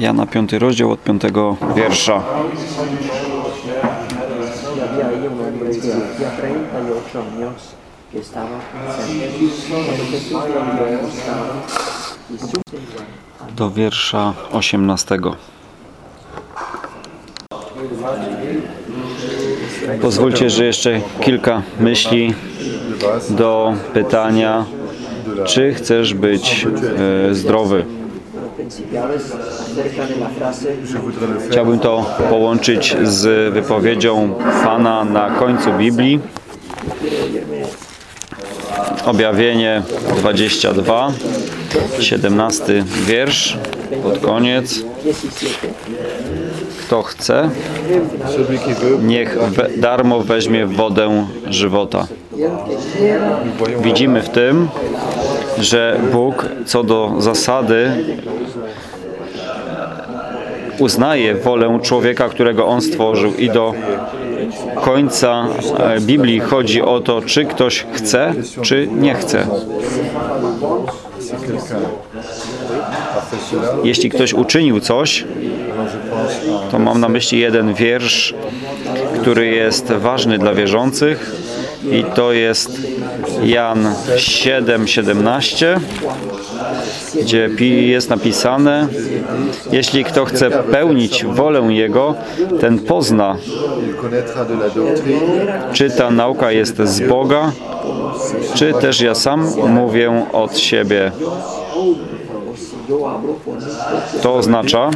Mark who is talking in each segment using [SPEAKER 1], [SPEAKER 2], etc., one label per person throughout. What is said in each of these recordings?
[SPEAKER 1] Jana 5 rozdział od 5 wiersza.
[SPEAKER 2] Había ahí un hombre de hacía 38 años que estaba enfermo. Cuando Jesús lo vio acostado su
[SPEAKER 1] Do wiersza 18. Pozwólcie, że jeszcze kilka myśli do pytania, czy chcesz być e, zdrowy. Chciałbym to połączyć z wypowiedzią Pana na końcu Biblii. Objawienie 22, 17 wiersz, pod koniec.
[SPEAKER 2] 17.
[SPEAKER 1] Kto chce, niech we, darmo weźmie wodę żywota. Widzimy w tym, że Bóg co do zasady uznaje wolę człowieka, którego On stworzył i do końca e, Biblii chodzi o to, czy ktoś chce, czy nie chce. Jeśli ktoś uczynił coś, to mam na myśli jeden wiersz, który jest ważny dla wierzących i to jest Jan 7:17, gdzie jest napisane: Jeśli kto chce pełnić wolę Jego, ten pozna, czy ta nauka jest z Boga, czy też ja sam mówię od siebie. To oznacza,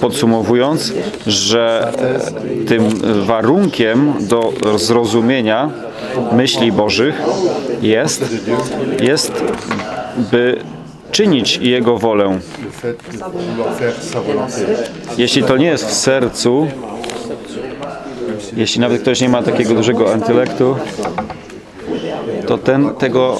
[SPEAKER 1] podsumowując, że tym warunkiem do zrozumienia myśli Bożych jest, jest by czynić Jego wolę. Jeśli to nie jest w sercu, jeśli nawet ktoś nie ma takiego dużego intelektu, to ten tego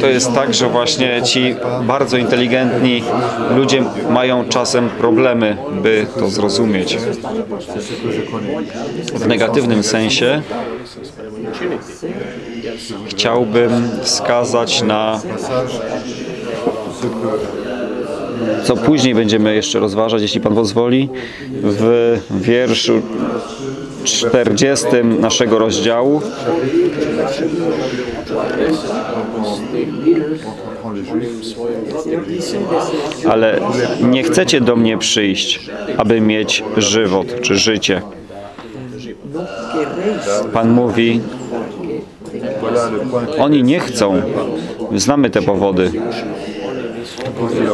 [SPEAKER 1] To jest tak, że właśnie ci bardzo inteligentni ludzie mają czasem problemy, by to zrozumieć. W negatywnym sensie chciałbym wskazać na co później będziemy jeszcze rozważać, jeśli Pan pozwoli, w wierszu 40 naszego rozdziału. Ale nie chcecie do mnie przyjść, aby mieć żywot czy życie. Pan mówi, oni nie chcą. Znamy te powody.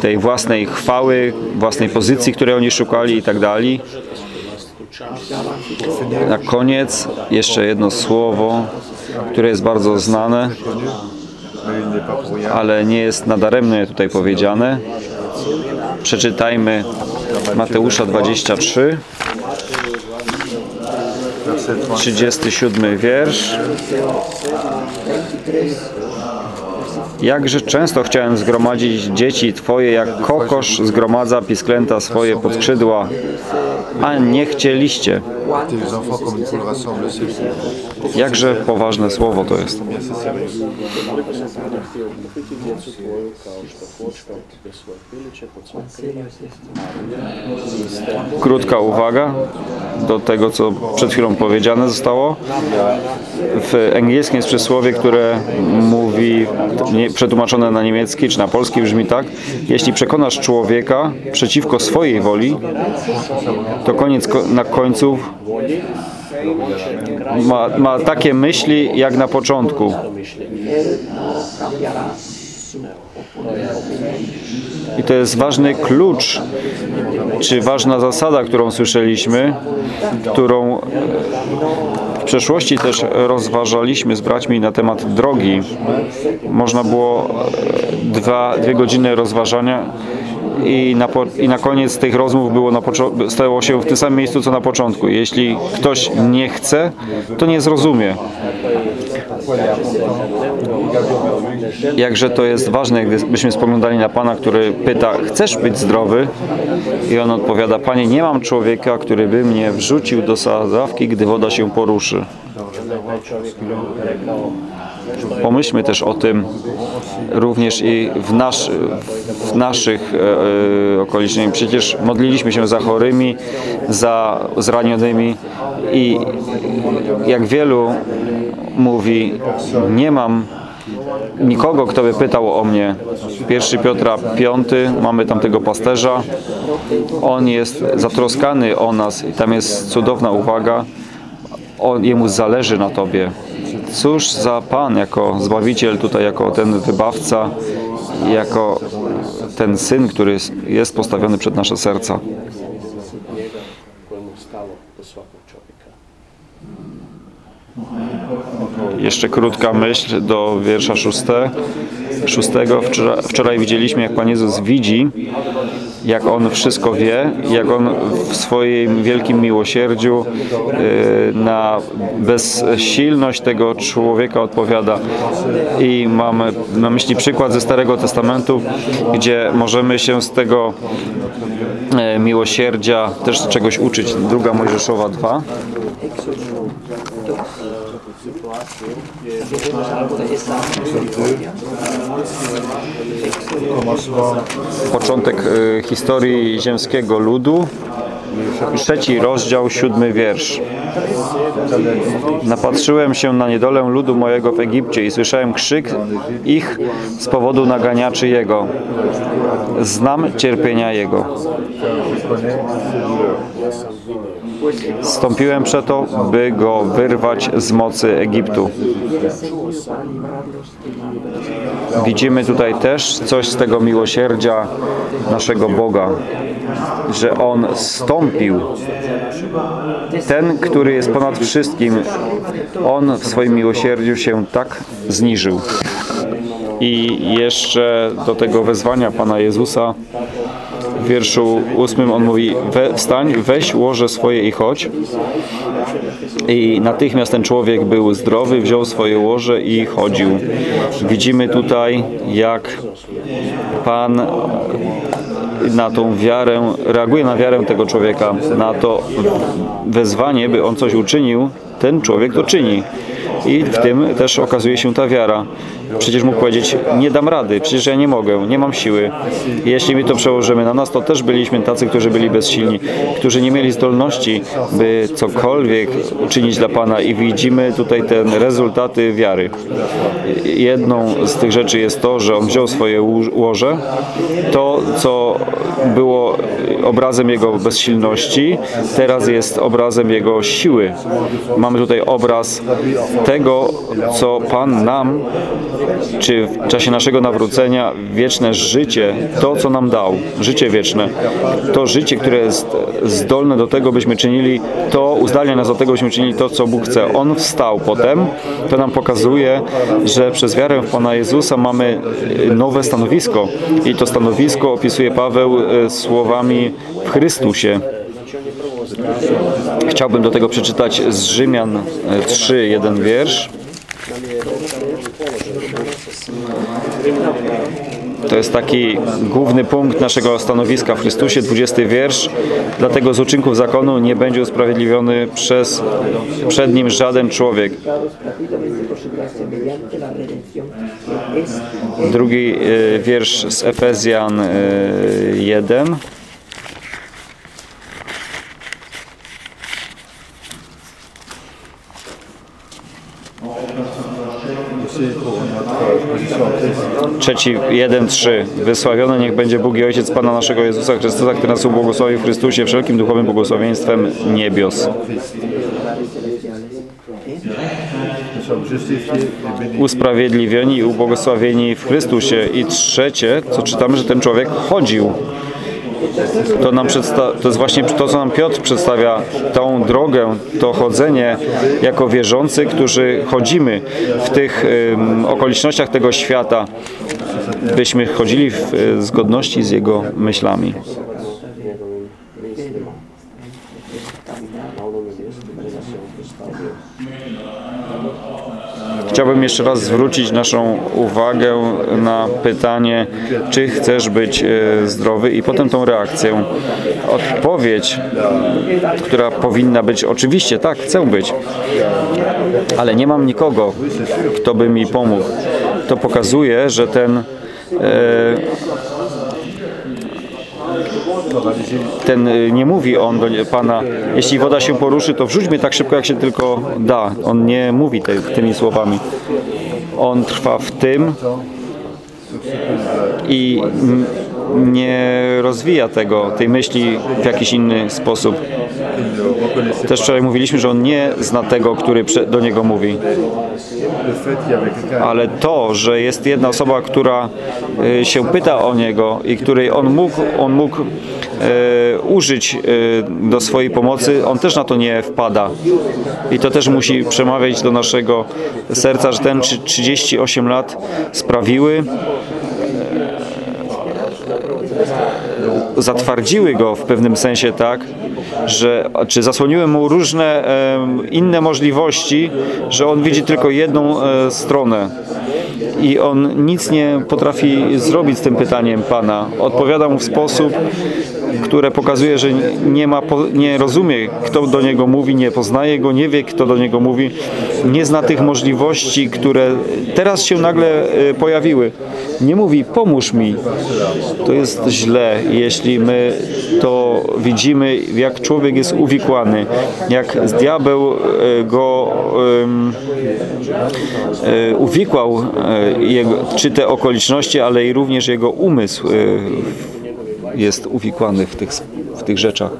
[SPEAKER 1] Tej własnej chwały, własnej pozycji, której oni szukali i tak dalej. Na koniec jeszcze jedno słowo, które jest bardzo znane, ale nie jest nadaremnie tutaj powiedziane. Przeczytajmy Mateusza 23,
[SPEAKER 3] Verset 30.
[SPEAKER 1] 37 wiersz. Jakże często chciałem zgromadzić dzieci Twoje, jak kokosz zgromadza pisklęta swoje pod skrzydła, a nie chcieliście. Jakże poważne słowo to jest. Krótka uwaga do tego, co przed chwilą powiedziane zostało. W angielskim jest przysłowie, które mówi, nie, przetłumaczone na niemiecki czy na polski brzmi tak. Jeśli przekonasz człowieka przeciwko swojej woli, to koniec ko- na końcu ma, ma takie myśli jak na początku. I to jest ważny klucz, czy ważna zasada, którą słyszeliśmy, którą w przeszłości też rozważaliśmy z braćmi na temat drogi. Można było e, dwa, dwie godziny rozważania i na, i na koniec tych rozmów było na stało się w tym samym miejscu co na początku. Jeśli ktoś nie chce, to nie zrozumie. Jakże to jest ważne, gdybyśmy spoglądali na Pana, który pyta, chcesz być zdrowy? I on odpowiada, Panie, nie mam człowieka, który by mnie wrzucił do sadzawki, gdy woda się poruszy. Pomyślmy też o tym również i w, w naszych e, e, okolicznościach. Przecież modliliśmy się za chorymi, za zranionymi i jak wielu mówi, nie mam nikogo, kto by pytał o mnie. 1 Piotra 5, mamy tam tego pasterza. On jest zatroskany o nas i tam jest cudowna uwaga. On, jemu zależy na Tobie. Cóż za Pan jako Zbawiciel, tutaj jako ten wybawca, jako ten Syn, który jest- postawiony przed nasze serca. Jeszcze krótka myśl do wiersza szóste, szóstego. Wczoraj, wczoraj widzieliśmy, jak Pan Jezus widzi, jak On wszystko wie, jak On w swoim wielkim miłosierdziu y, na bezsilność tego człowieka odpowiada. I mam na myśli przykład ze Starego Testamentu, gdzie możemy się z tego e, miłosierdzia też czegoś uczyć. Druga Mojżeszowa 2. Początek y, historii ziemskiego ludu. Trzeci rozdział, siódmy wiersz. Napatrzyłem się na niedolę ludu mojego w Egipcie i słyszałem krzyk ich z powodu naganiaczy jego. Znam cierpienia jego. Stąpiłem przeto, by go wyrwać z mocy Egiptu. Widzimy tutaj też coś z tego miłosierdzia naszego Boga, że On stąpił. Ten, który jest ponad wszystkim, On w swoim miłosierdziu się tak zniżył. I jeszcze do tego wezwania Pana Jezusa w wierszu ósmym on mówi We, wstań, weź łoże swoje i chodź. I natychmiast ten człowiek był zdrowy, wziął swoje łoże i chodził. Widzimy tutaj, jak Pan na tą wiarę, reaguje na wiarę tego człowieka, na to wezwanie, by on coś uczynił, ten człowiek to czyni. I w tym też okazuje się ta wiara. Przecież mógł powiedzieć, nie dam rady, przecież ja nie mogę, nie mam siły. Jeśli my to przełożymy na nas, to też byliśmy tacy, którzy byli bezsilni, którzy nie mieli zdolności, by cokolwiek uczynić dla Pana i widzimy tutaj te rezultaty wiary. Jedną z tych rzeczy jest to, że On wziął swoje łoże, to co było obrazem Jego bezsilności, teraz jest obrazem Jego siły. Mamy tutaj obraz tego, co Pan nam, czy w czasie naszego nawrócenia, wieczne życie, to, co nam dał, życie wieczne, to życie, które jest zdolne do tego, byśmy czynili to, uzdalnia nas do tego, byśmy czynili to, co Bóg chce. On wstał potem, to nam pokazuje, że przez wiarę w Pana Jezusa mamy nowe stanowisko i to stanowisko opisuje Paweł e, słowami w Chrystusie. Chciałbym do tego przeczytać z Rzymian e, 3, jeden wiersz. To jest taki główny punkt naszego stanowiska w Chrystusie, 20 wiersz. Dlatego z uczynków zakonu nie będzie usprawiedliwiony przez, przed nim żaden człowiek. Drugi e, wiersz z Efezjan e, 1. Trzeci, jeden, trzy. Wysławiony niech będzie Bóg i Ojciec Pana naszego Jezusa Chrystusa, który nas ubłogosławił w Chrystusie wszelkim duchowym błogosławieństwem niebios. Usprawiedliwieni i ubłogosławieni w Chrystusie. I trzecie, co czytamy, że ten człowiek chodził. To, nam to jest właśnie to, co nam Piotr przedstawia, tą drogę, to chodzenie jako wierzący, którzy chodzimy w tych ym, okolicznościach tego świata, byśmy chodzili w y, zgodności z Jego myślami.
[SPEAKER 4] njegovim mislima na onome mjestu gdje nas je on postavio.
[SPEAKER 1] Chciałbym jeszcze raz zwrócić naszą uwagę na pytanie, czy chcesz być e, zdrowy i potem tą reakcję. Odpowiedź, która powinna być oczywiście, tak, chcę być, ale nie mam nikogo, kto by mi pomógł. To pokazuje, że ten e, ten y, nie mówi on do Pana, jeśli woda się poruszy, to wrzuć mnie tak szybko, jak się tylko da. On nie mówi te, tymi słowami. On trwa w tym i nie rozwija tego, tej myśli w jakiś inny sposób. Też wczoraj mówiliśmy, że on nie zna tego, który do niego mówi. Ale to, że jest jedna osoba, która y, się pyta o niego i której on mógł, on mógł e, użyć e, do swojej pomocy, on też na to nie wpada. I to też musi przemawiać do naszego serca, że ten trzy- 38 lat sprawiły, zatwardziły go w pewnym sensie tak, że czy zasłoniły mu różne inne możliwości, że on widzi tylko jedną e, stronę. I on nic nie potrafi zrobić z tym pytaniem Pana. Odpowiada mu w sposób, które pokazuje, że nie, ma, nie rozumie, kto do niego mówi, nie poznaje go, nie wie, kto do niego mówi, nie zna tych możliwości, które teraz się nagle e, pojawiły. Nie mówi, pomóż mi. To jest źle, jeśli my to widzimy, jak człowiek jest uwikłany, jak diabeł e, go e, uwikłał jego, czy te okoliczności, ale i również jego umysł jest uwikłany w tych, w tych rzeczach.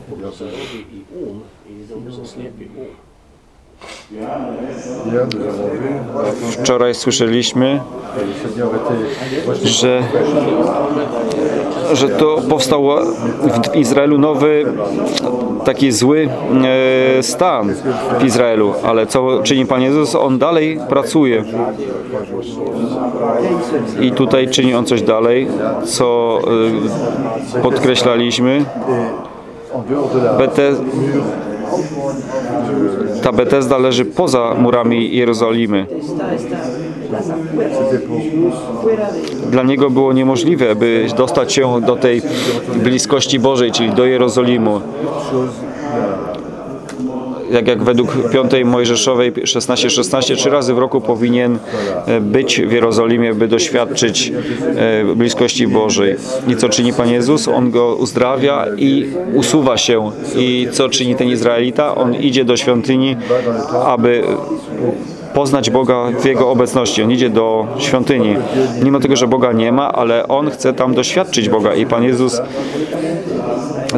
[SPEAKER 1] Wczoraj słyszeliśmy, że, że to powstał w Izraelu nowy taki zły e, stan w Izraelu, ale co czyni Pan Jezus? On dalej pracuje. I tutaj czyni On coś dalej, co e, podkreślaliśmy. Bete, ta Betesda leży poza murami Jerozolimy. Dla niego było niemożliwe, by dostać się do tej bliskości Bożej, czyli do Jerozolimu. Jak, jak według 5 Mojżeszowej 16:16 16, trzy razy w roku powinien e, być w Jerozolimie, by doświadczyć e, bliskości Bożej. I co czyni Pan Jezus? On go uzdrawia i usuwa się. I co czyni ten Izraelita? On idzie do świątyni, aby poznać Boga w Jego obecności. On idzie do świątyni. Mimo tego, że Boga nie ma, ale on chce tam doświadczyć Boga. I Pan Jezus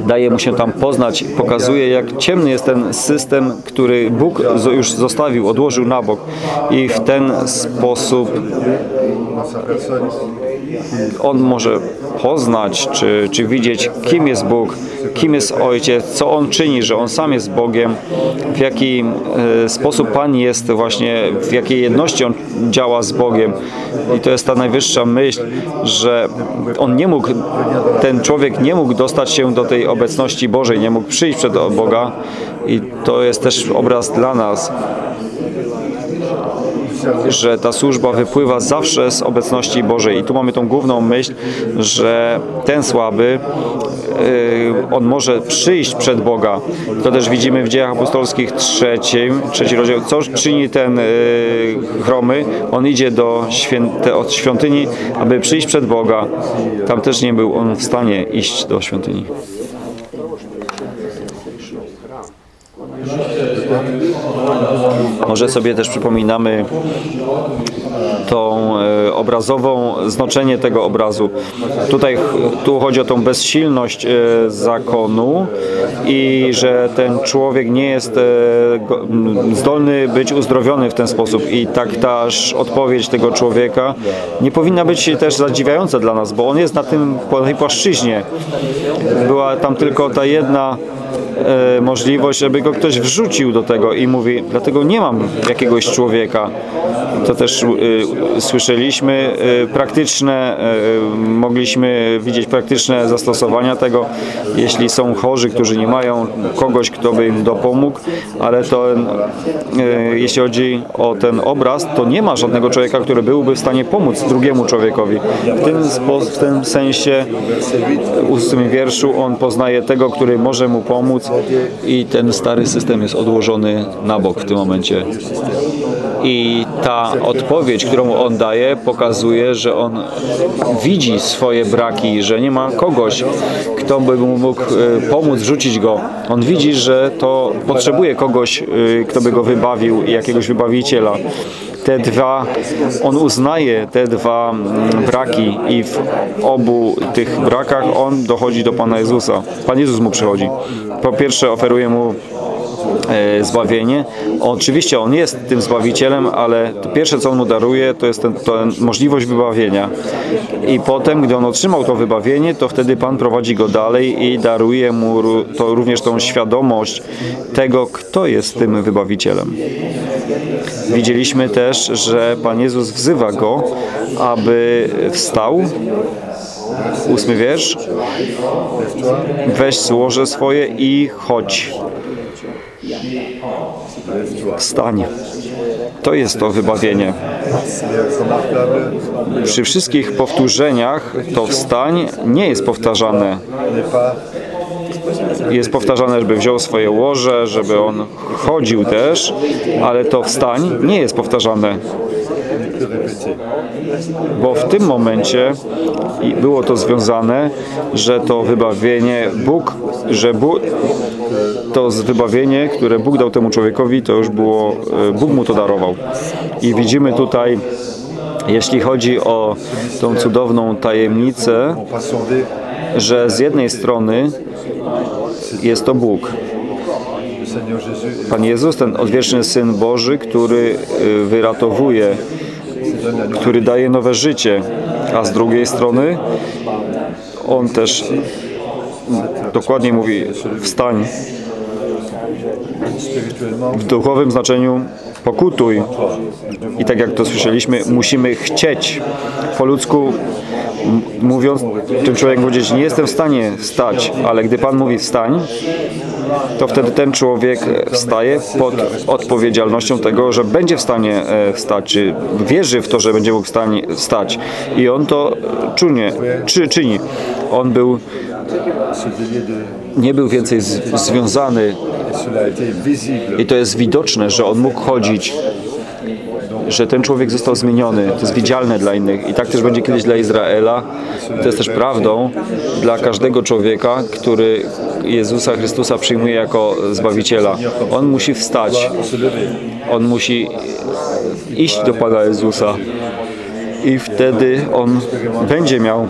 [SPEAKER 1] daje mu się tam poznać, pokazuje jak ciemny jest ten system, który Bóg już zostawił, odłożył na bok i w ten sposób on może poznać, czy, czy widzieć, kim jest Bóg, kim jest Ojciec, co On czyni, że On sam jest Bogiem, w jaki e, sposób Pan jest właśnie, w jakiej jedności On działa z Bogiem. I to jest ta najwyższa myśl, że On nie mógł, ten człowiek nie mógł dostać się do tej obecności Bożej, nie mógł przyjść przed Boga i to jest też obraz dla nas, że ta służba wypływa zawsze z obecności Bożej. I tu mamy tą główną myśl, że ten słaby, yy, on może przyjść przed Boga. To też widzimy w dziejach apostolskich trzecim, trzeci rozdział. Co czyni ten yy, chromy? On idzie do święte, od świątyni, aby przyjść przed Boga. Tam też nie był on w stanie iść do świątyni. Może sobie też przypominamy tą e, obrazową, znaczenie tego obrazu. Tutaj tu chodzi o tą bezsilność e, zakonu i że ten człowiek nie jest e, zdolny być uzdrowiony w ten sposób i tak też odpowiedź tego człowieka nie powinna być też zadziwiająca dla nas, bo on jest na tym, po tej płaszczyźnie. Była tam tylko ta jedna e, możliwość, żeby go ktoś wrzucił do tego i mówi, dlatego nie mam jakiegoś człowieka. To też e, słyszeliśmy e, praktyczne, mogliśmy widzieć praktyczne zastosowania tego, jeśli są chorzy, którzy nie mają kogoś, kto by im dopomógł, ale to jeśli chodzi o ten obraz, to nie ma żadnego człowieka, który byłby w stanie pomóc drugiemu człowiekowi. W tym, w tym sensie w ósmym wierszu on poznaje tego, który może mu pomóc i ten stary system jest odłożony na bok w tym momencie. I ta odpowiedź, którą on daje, pokazuje, że on widzi swoje braki, że nie ma kogoś, kto by mu mógł e, pomóc, rzucić go. On widzi, że to potrzebuje kogoś, e, kto by go wybawił, jakiegoś wybawiciela. Te dwa, on uznaje te dwa mm, braki i w obu tych brakach on dochodzi do Pana Jezusa. Pan Jezus mu przychodzi. Po pierwsze oferuje mu e, zbawienie. Oczywiście on jest tym zbawicielem, ale to pierwsze co on mu daruje to jest ten, możliwość wybawienia. I potem, gdy on otrzymał to wybawienie, to wtedy Pan prowadzi go dalej i daruje mu to również tą świadomość tego, kto jest tym wybawicielem. Widzieliśmy też, że Pan Jezus wzywa go, aby wstał. Ósmy wiersz. Weź złoże swoje i chodź. Wstań. To jest to wybawienie. Przy wszystkich powtórzeniach to wstań nie jest powtarzane. Jest powtarzane, żeby wziął swoje łoże, żeby on chodził też, ale to wstań nie jest powtarzane. Bo w tym momencie było to związane, że to wybawienie Bóg, że Bóg, to wybawienie, które Bóg dał temu człowiekowi, to już było, e, Bóg mu to darował. I widzimy tutaj, jeśli chodzi o tą cudowną tajemnicę, że z jednej strony jest to Bóg, Pan Jezus, ten odwieczny Syn Boży, który y, wyratowuje, który daje nowe życie, a z drugiej strony On też dokładnie mówi wstań w duchowym znaczeniu pokutuj. I tak jak to słyszeliśmy, musimy chcieć. Po ludzku mówiąc, ten człowiek powiedzieć, nie jestem w stanie stać, ale gdy Pan mówi wstań, to wtedy ten człowiek wstaje pod odpowiedzialnością tego, że będzie w stanie e, wstać, czy wierzy w to, że będzie mógł w stanie stać. I on to czunie, czy czyni. On był, nie był więcej związany i to jest widoczne, że on mógł chodzić, że ten człowiek został zmieniony. To jest widzialne dla innych. I tak też będzie kiedyś dla Izraela. To jest też prawdą dla każdego człowieka, który Jezusa Chrystusa przyjmuje jako Zbawiciela. On musi wstać. On musi iść do Pana Jezusa. I wtedy on będzie miał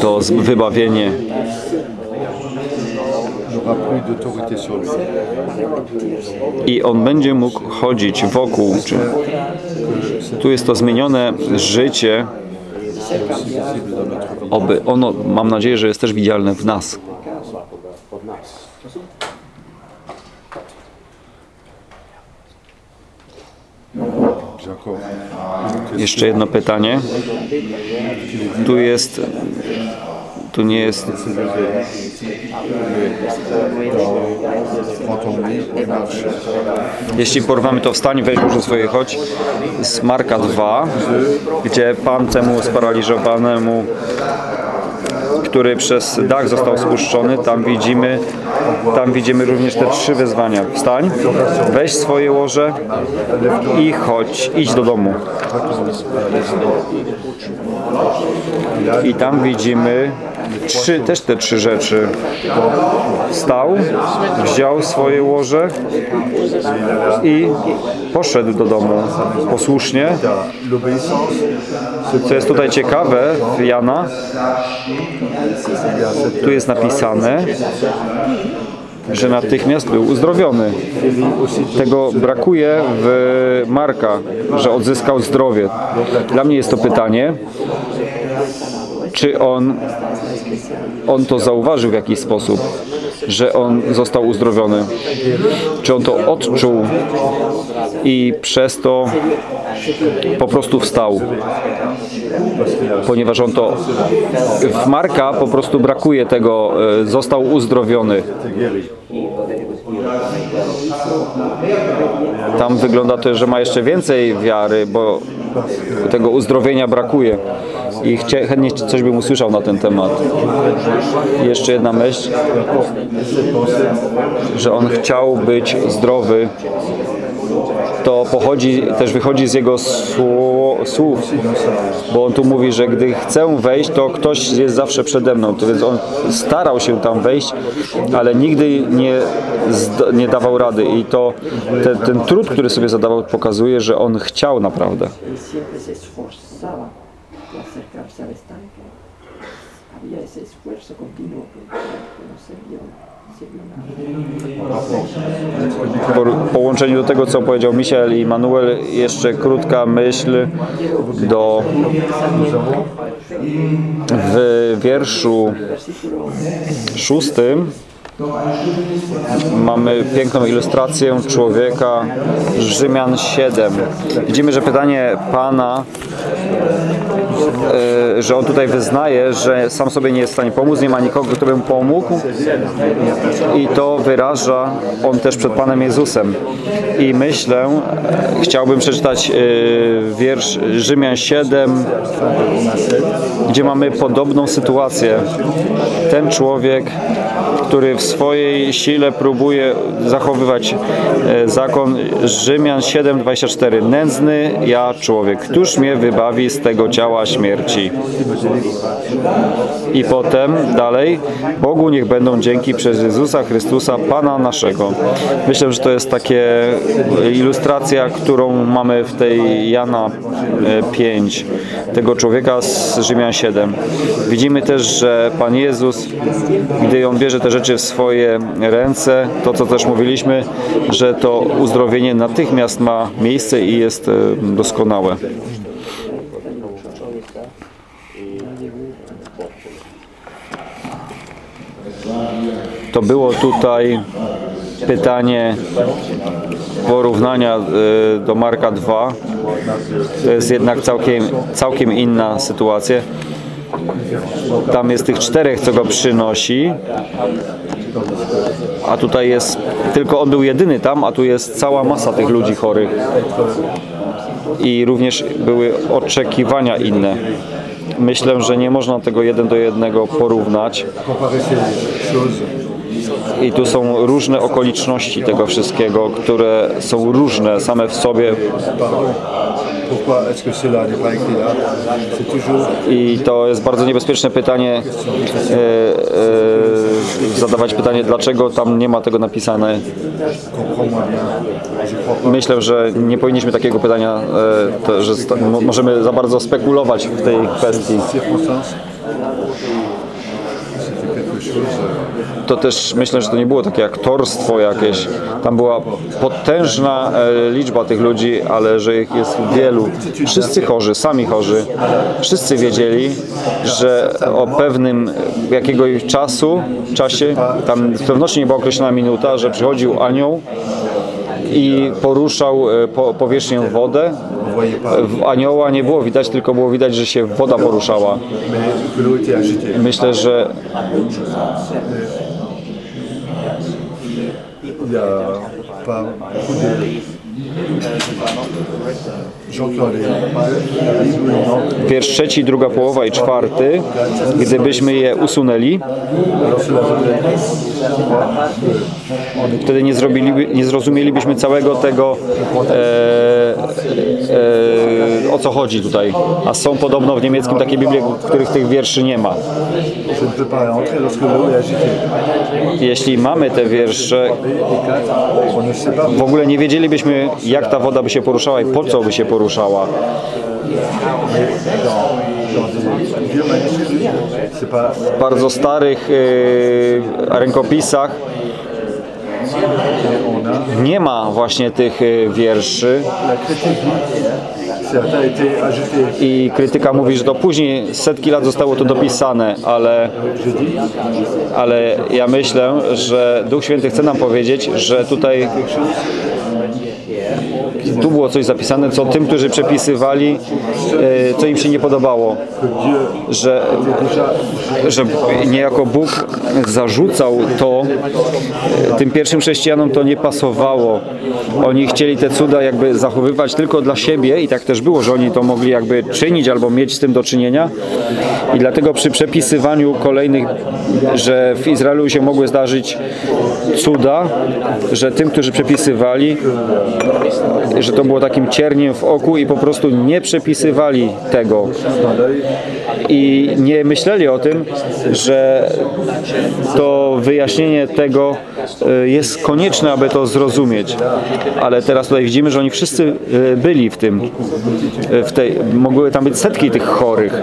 [SPEAKER 1] to wybawienie.
[SPEAKER 3] N'aura plus d'autorité sur lui
[SPEAKER 1] i on będzie mógł chodzić wokół. Czy tu jest to zmienione życie, oby ono, mam nadzieję, że jest też widzialne w nas. Jeszcze jedno pytanie. Tu jest, tu nie jest, jeśli porwamy to wstań, weź może swoje chodź, z Marka 2, gdzie Pan temu sparaliżowanemu który przez dach został spuszczony, tam widzimy, tam widzimy również te trzy wezwania. Wstań, weź swoje łoże i chodź, idź do domu. I tam widzimy trzy, też te trzy rzeczy. Wstał, wziął swoje łoże i poszedł do domu posłusznie. Co jest tutaj ciekawe w Jana, tu jest napisane, że natychmiast był uzdrowiony. Tego brakuje w Marka, że odzyskał zdrowie. Dla mnie jest to pytanie, czy on, on to zauważył w jakiś sposób. że on został uzdrowiony. Czy on to odczuł i przez to po prostu wstał. Ponieważ on to w Marka po prostu brakuje tego, e, został uzdrowiony. Tam wygląda to, że ma jeszcze więcej wiary, bo tego uzdrowienia brakuje. I chcie, chętnie coś bym usłyszał na ten temat. Jeszcze jedna myśl, że on chciał być zdrowy. To pochodzi, też wychodzi z jego słów, bo on tu mówi, że gdy chcę wejść, to ktoś jest zawsze przede mną. To więc on starał się tam wejść, ale nigdy nie, nie dawał rady. I to ten, ten trud, który sobie zadawał, pokazuje, że on chciał naprawdę.
[SPEAKER 2] Acercarse al estanque. Había ese esfuerzo continuo, pero no se vio.
[SPEAKER 1] Po połączeniu do tego, co powiedział Michel i Manuel, jeszcze krótka myśl do w wierszu szóstym mamy piękną ilustrację człowieka Rzymian 7. Widzimy, że pytanie Pana, e, że on tutaj wyznaje, że sam sobie nie jest w stanie pomóc, nie ma nikogo, kto by mu pomógł i to wyraża on też przed Panem Jezusem. I myślę, chciałbym przeczytać e, wiersz Rzymian 7, gdzie mamy podobną sytuację. Ten człowiek, który w swojej sile próbuje zachowywać e, zakon Rzymian 7:24. Nędzny ja człowiek, któż mnie wybawi z tego ciała śmierci? I potem dalej, Bogu niech będą dzięki przez Jezusa Chrystusa, Pana naszego. Myślę, że to jest takie ilustracja, którą mamy w tej Jana e, 5, tego człowieka z Rzymian 7. Widzimy też, że Pan Jezus, gdy On bierze te rzeczy w swoje ręce, to co też mówiliśmy, że to uzdrowienie natychmiast ma miejsce i jest e, doskonałe. To było tutaj pytanie porównania e, do Marka 2. To jest jednak całkiem, całkiem inna sytuacja. Tam jest tych czterech, co go przynosi, a tutaj jest tylko on był jedyny tam, a tu jest cała masa tych ludzi chorych. I również były oczekiwania inne. Myślę, że nie można tego jeden do jednego porównać. I tu są różne okoliczności tego wszystkiego, które są różne same w sobie i to jest bardzo niebezpieczne pytanie e, e, zadawać pytanie, dlaczego tam nie ma tego napisane. Myślę, że nie powinniśmy takiego pytania, e, to, że możemy za bardzo spekulować w tej kwestii. To też myślę, że to nie było takie aktorstwo jakieś. Tam była potężna e, liczba tych ludzi, ale że ich jest wielu. Wszyscy chorzy, sami chorzy. Wszyscy wiedzieli, że o pewnym jakiegoś czasu, czasie, tam z pewnością nie była określona minuta, że przychodził anioł i poruszał e, po, powierzchnię wodę. W anioła nie było widać, tylko było widać, że się woda poruszała. Myślę, że
[SPEAKER 3] Il n'y
[SPEAKER 1] wiersz trzeci, druga połowa i czwarty, gdybyśmy je usunęli, wtedy nie, nie zrozumielibyśmy całego tego, e, e, o co chodzi tutaj. A są podobno w niemieckim takie Biblie, w których tych wierszy nie ma. Jeśli mamy te wiersze, w ogóle nie wiedzielibyśmy, jak ta woda by się poruszała i po co by się poruszała.
[SPEAKER 3] Pas
[SPEAKER 1] W bardzo starych e, rękopisach. Nie ma właśnie tych y, wierszy. I krytyka mówi, że to później setki lat zostało to dopisane, ale, ale ja myślę, że Duch Święty chce nam powiedzieć, że tutaj tu było coś zapisane, co tym, którzy przepisywali, y, co im się nie podobało, że, że niejako Bóg zarzucał to, y, tym pierwszym chrześcijanom to nie pasowało. Oni chcieli te cuda jakby zachowywać tylko dla siebie i tak też było, że oni to mogli jakby czynić albo mieć z tym do czynienia i dlatego przy przepisywaniu kolejnych, że w Izraelu się mogły zdarzyć cuda, że tym, którzy przepisywali, że to było takim cierniem w oku i po prostu nie przepisywali tego i nie myśleli o tym, że to wyjaśnienie tego y, jest konieczne, aby to zrozumieć. Ale teraz tutaj widzimy, że oni wszyscy y, byli w tym, y, w tej, mogły tam być setki tych chorych.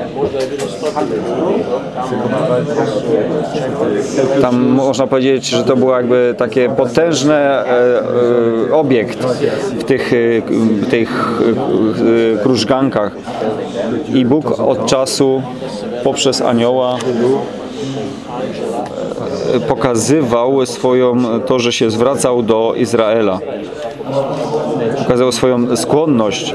[SPEAKER 1] Tam można powiedzieć, że to było jakby takie potężne e, e, obiekt w tych, e, tych krużgankach. I Bóg od czasu poprzez anioła pokazywał swoją, to, że się zwracał do Izraela. Pokazał swoją skłonność.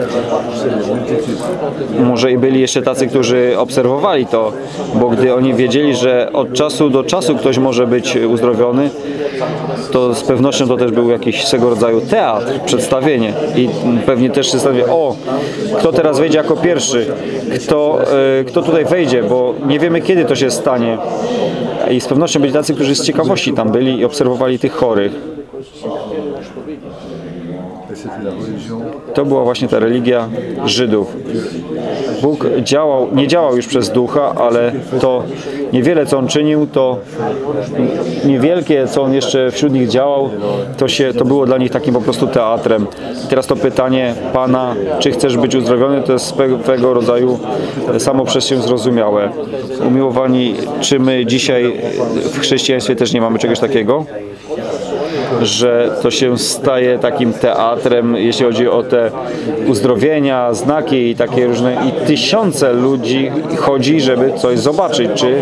[SPEAKER 1] Może i byli jeszcze tacy, którzy obserwowali to, bo gdy oni wiedzieli, że od czasu do czasu ktoś może być uzdrowiony, to z pewnością to też był jakiś swego rodzaju teatr, przedstawienie. I pewnie też przedstawienie, o, kto teraz wejdzie jako pierwszy, kto, e, kto tutaj wejdzie, bo nie wiemy kiedy to się stanie. I z pewnością byli tacy, którzy z ciekawości tam byli i obserwowali tych chorych. To była właśnie ta religia Żydów. Bóg działał, nie działał już przez ducha, ale to niewiele co on czynił, to niewielkie co on jeszcze wśród nich działał, to, się, to było dla nich takim po prostu teatrem. I teraz to pytanie Pana, czy chcesz być uzdrowiony, to jest swego rodzaju samo przez się zrozumiałe. Umiłowani, czy my dzisiaj w chrześcijaństwie też nie mamy czegoś takiego? Że to się staje takim teatrem, jeśli chodzi o te uzdrowienia, znaki i takie różne. I tysiące ludzi chodzi, żeby coś zobaczyć, czy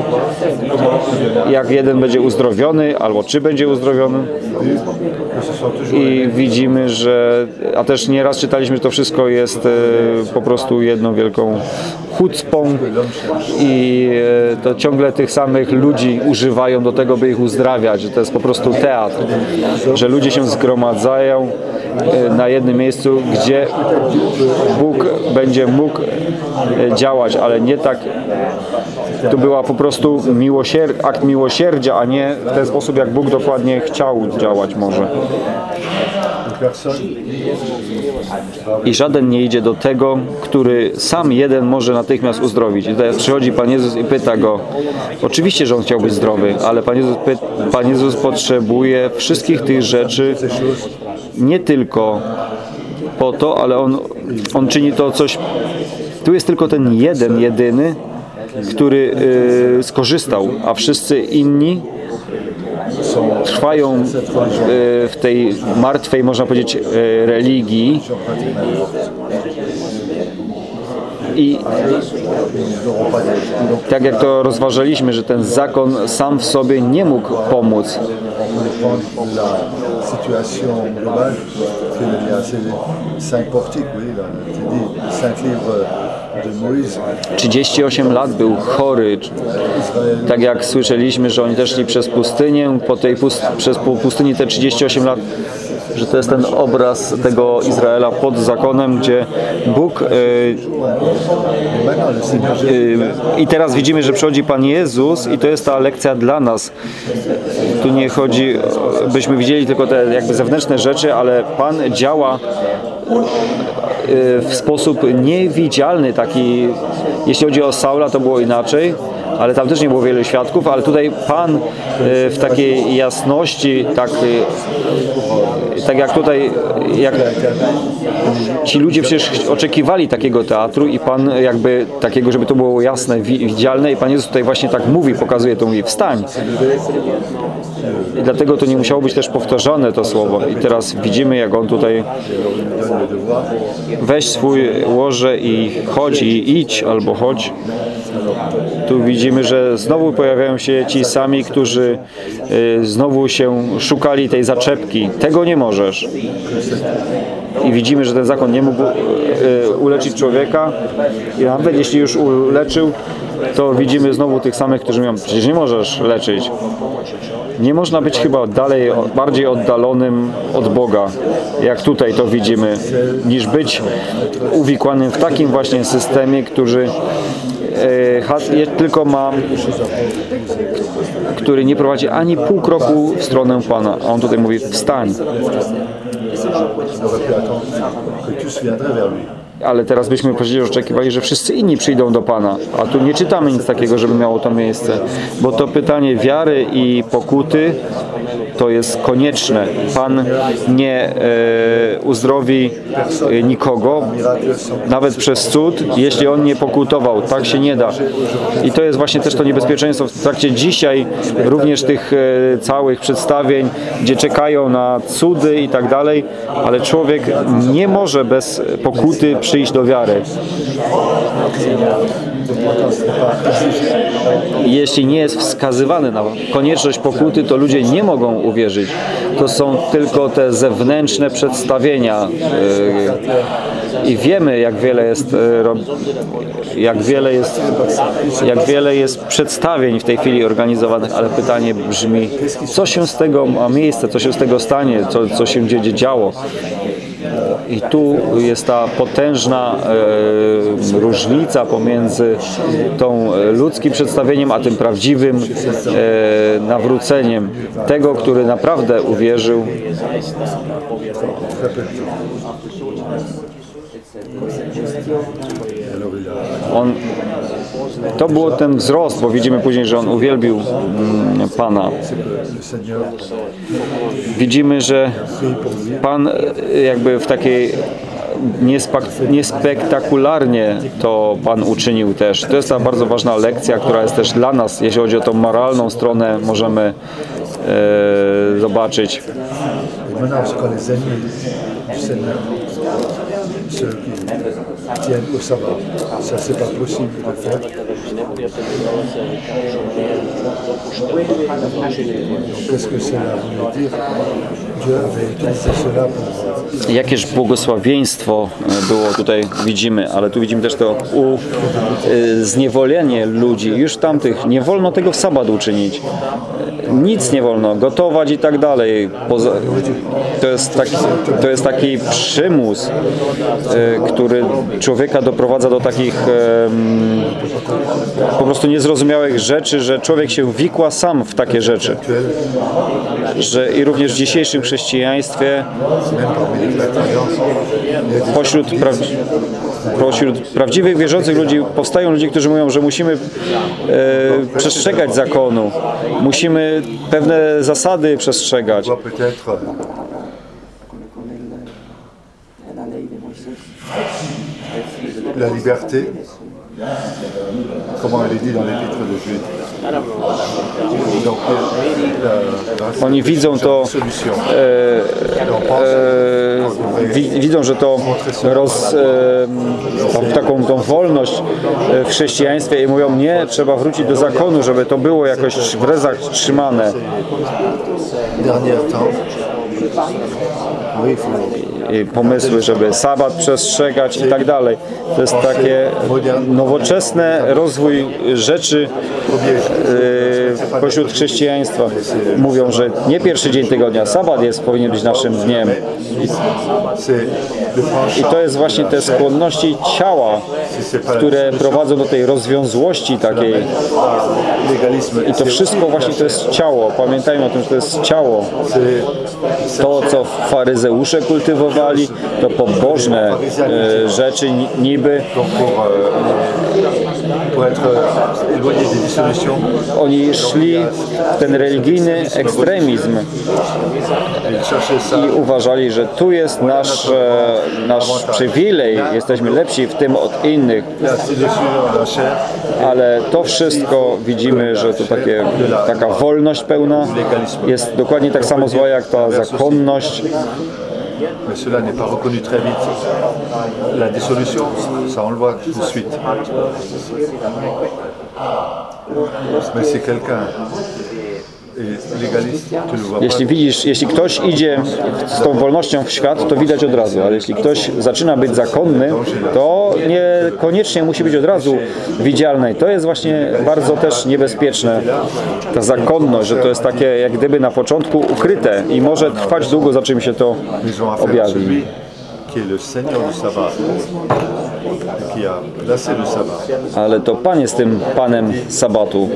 [SPEAKER 1] jak jeden będzie uzdrowiony, albo czy będzie uzdrowiony. I widzimy, że, a też nieraz czytaliśmy, że to wszystko jest e, po prostu jedną wielką chucpą i e, to ciągle tych samych ludzi używają do tego, by ich uzdrawiać, że to jest po prostu teatr, że ludzie się zgromadzają e, na jednym miejscu, gdzie Bóg będzie mógł e, działać, ale nie tak to była po prostu miłosier- akt miłosierdzia, a nie w ten sposób, jak Bóg dokładnie chciał działać może. I żaden nie idzie do tego, który sam jeden może natychmiast uzdrowić. I teraz przychodzi Pan Jezus i pyta go, oczywiście, że on chciał być zdrowy, ale Pan Jezus, Pan Jezus potrzebuje wszystkich tych rzeczy nie tylko po to, ale on, on czyni to coś. Tu jest tylko ten jeden, jedyny, który y, skorzystał, a wszyscy inni trwają y, w tej martwej, można powiedzieć, y, religii i tak jak to rozważaliśmy, że ten zakon sam w sobie nie mógł pomóc.
[SPEAKER 3] Prendre la situation globale, c'est il y a ces cinq portiques, oui, là, c'est dit, cinq livres de Moïse.
[SPEAKER 1] 38 lat był chory. Tak jak słyszeliśmy, że oni też szli przez pustynię, po tej pust przez pu- pustyni te 38 lat, że to jest ten obraz tego Izraela pod zakonem, gdzie Bóg
[SPEAKER 3] Jésus,
[SPEAKER 1] y, i teraz widzimy, że przychodzi Pan Jezus i to jest ta lekcja dla nas. Tu nie chodzi, byśmy widzieli tylko te jakby zewnętrzne rzeczy, ale Pan działa y, w sposób niewidzialny, taki, jeśli chodzi o Saula, to było inaczej, ale tam też nie było wielu świadków, ale tutaj Pan y, w takiej jasności, tak, y, tak jak tutaj, jak ci ludzie przecież oczekiwali takiego teatru i Pan jakby takiego, żeby to było jasne, wi- widzialne i Pan Jezus tutaj właśnie tak mówi, pokazuje to, mówi wstań. I dlatego to nie musiało być też powtarzane to słowo. I teraz widzimy, jak on tutaj weź swój łoże i chodź i idź albo chodź. Tu widzimy, że znowu pojawiają się ci sami, którzy y, znowu się szukali tej zaczepki. Tego nie możesz. I widzimy, że ten zakon nie mógł y, uleczyć człowieka. I nawet jeśli już uleczył, to widzimy znowu tych samych, którzy mówią, przecież nie możesz leczyć. Nie można być chyba dalej, bardziej oddalonym od Boga, jak tutaj to widzimy, niż być uwikłanym w takim właśnie systemie, który e, tylko ma, który nie prowadzi ani pół kroku w stronę Pana. A on tutaj mówi, wstań. Ale teraz byśmy przecież oczekiwali, że wszyscy inni przyjdą do Pana. A tu nie czytamy nic takiego, żeby miało to miejsce. Bo to pytanie wiary i pokuty to jest konieczne. Pan nie e, uzdrowi e, nikogo, nawet przez cud, jeśli on nie pokutował. Tak się nie da. I to jest właśnie też to niebezpieczeństwo w trakcie dzisiaj również tych e, całych przedstawień, gdzie czekają na cudy i tak dalej, ale człowiek nie może bez pokuty do wiary. Jeśli nie jest wskazywany na konieczność pokuty, to ludzie nie mogą uwierzyć. To są tylko te zewnętrzne przedstawienia. e, I wiemy, jak wiele jest, ro- jak wiele jest, jak wiele jest przedstawień w tej chwili organizowanych, ale pytanie brzmi, co się z tego ma miejsce, co się z tego stanie, co, co się będzie działo. I tu jest ta potężna e, różnica pomiędzy tą e, ludzkim przedstawieniem, a tym prawdziwym e, nawróceniem tego, który naprawdę uwierzył. On, to był ten wzrost, bo widzimy później, że on uwielbił mm, Pana. Widzimy, że Pan e, jakby w takiej niespektakularnie to Pan uczynił też. To jest ta bardzo ważna lekcja, która jest też dla nas, jeśli chodzi o tą moralną stronę, możemy e, zobaczyć.
[SPEAKER 3] Qui tiennent au sabbat, ça c'est pas possible de faire. Qu'est-ce que cela voulait dire Dieu avait utilisé cela pour
[SPEAKER 1] Jakież błogosławieństwo e, było tutaj widzimy, ale tu widzimy też to u, e, zniewolenie ludzi. Już tamtych nie wolno tego w sabat uczynić. Nic nie wolno, gotować i tak dalej. To, jest taki, to jest taki przymus, który człowieka doprowadza do takich po prostu niezrozumiałych rzeczy, że człowiek się wikła sam w takie rzeczy. Że i również w dzisiejszym chrześcijaństwie pośród, pra, pośród prawdziwych wierzących ludzi powstają ludzie, którzy mówią, że musimy e, przestrzegać zakonu, musimy pewne zasady przestrzegać.
[SPEAKER 2] La
[SPEAKER 3] liberté, comment elle est dit dans l'épître de Jude. Donc, la, la,
[SPEAKER 1] Oni widzą to, e, wi, widzą, że to roz, e, taką tą wolność e, w chrześcijaństwie i mówią, nie, trzeba wrócić do zakonu, żeby to było jakoś w rezach trzymane.
[SPEAKER 3] Dernier temps,
[SPEAKER 1] pomysły, żeby sabat przestrzegać i tak dalej. To jest takie nowoczesny rozwój rzeczy e, pośród chrześcijaństwa. Mówią, że nie pierwszy dzień tygodnia, sabat jest, powinien być naszym dniem. I to jest właśnie te skłonności ciała, które prowadzą do tej rozwiązłości takiej. I to wszystko właśnie to jest ciało. Pamiętajmy o tym, że to jest ciało. To, co faryzeusze kultywowali, to pobożne e, rzeczy ni- niby. Oni szli w ten religijny ekstremizm i uważali, że tu jest nasz, e, nasz przywilej, jesteśmy lepsi w tym od innych, ale to wszystko widzimy, że to takie, taka wolność pełna. Jest dokładnie tak samo zła jak ta zakonność,
[SPEAKER 3] Mais cela n'est pas reconnu très vite. La dissolution, ça on le voit tout de suite. Mais si quelqu'un
[SPEAKER 1] Jeśli widzisz, jeśli ktoś idzie z tą wolnością w świat, to widać od razu, ale jeśli ktoś zaczyna być zakonny, to niekoniecznie musi być od razu widzialny. I To jest właśnie bardzo też niebezpieczne, ta zakonność, że to jest takie jak gdyby na początku ukryte i może trwać długo, zanim się to objawi. Ale to Pan jest tym Panem sabatu.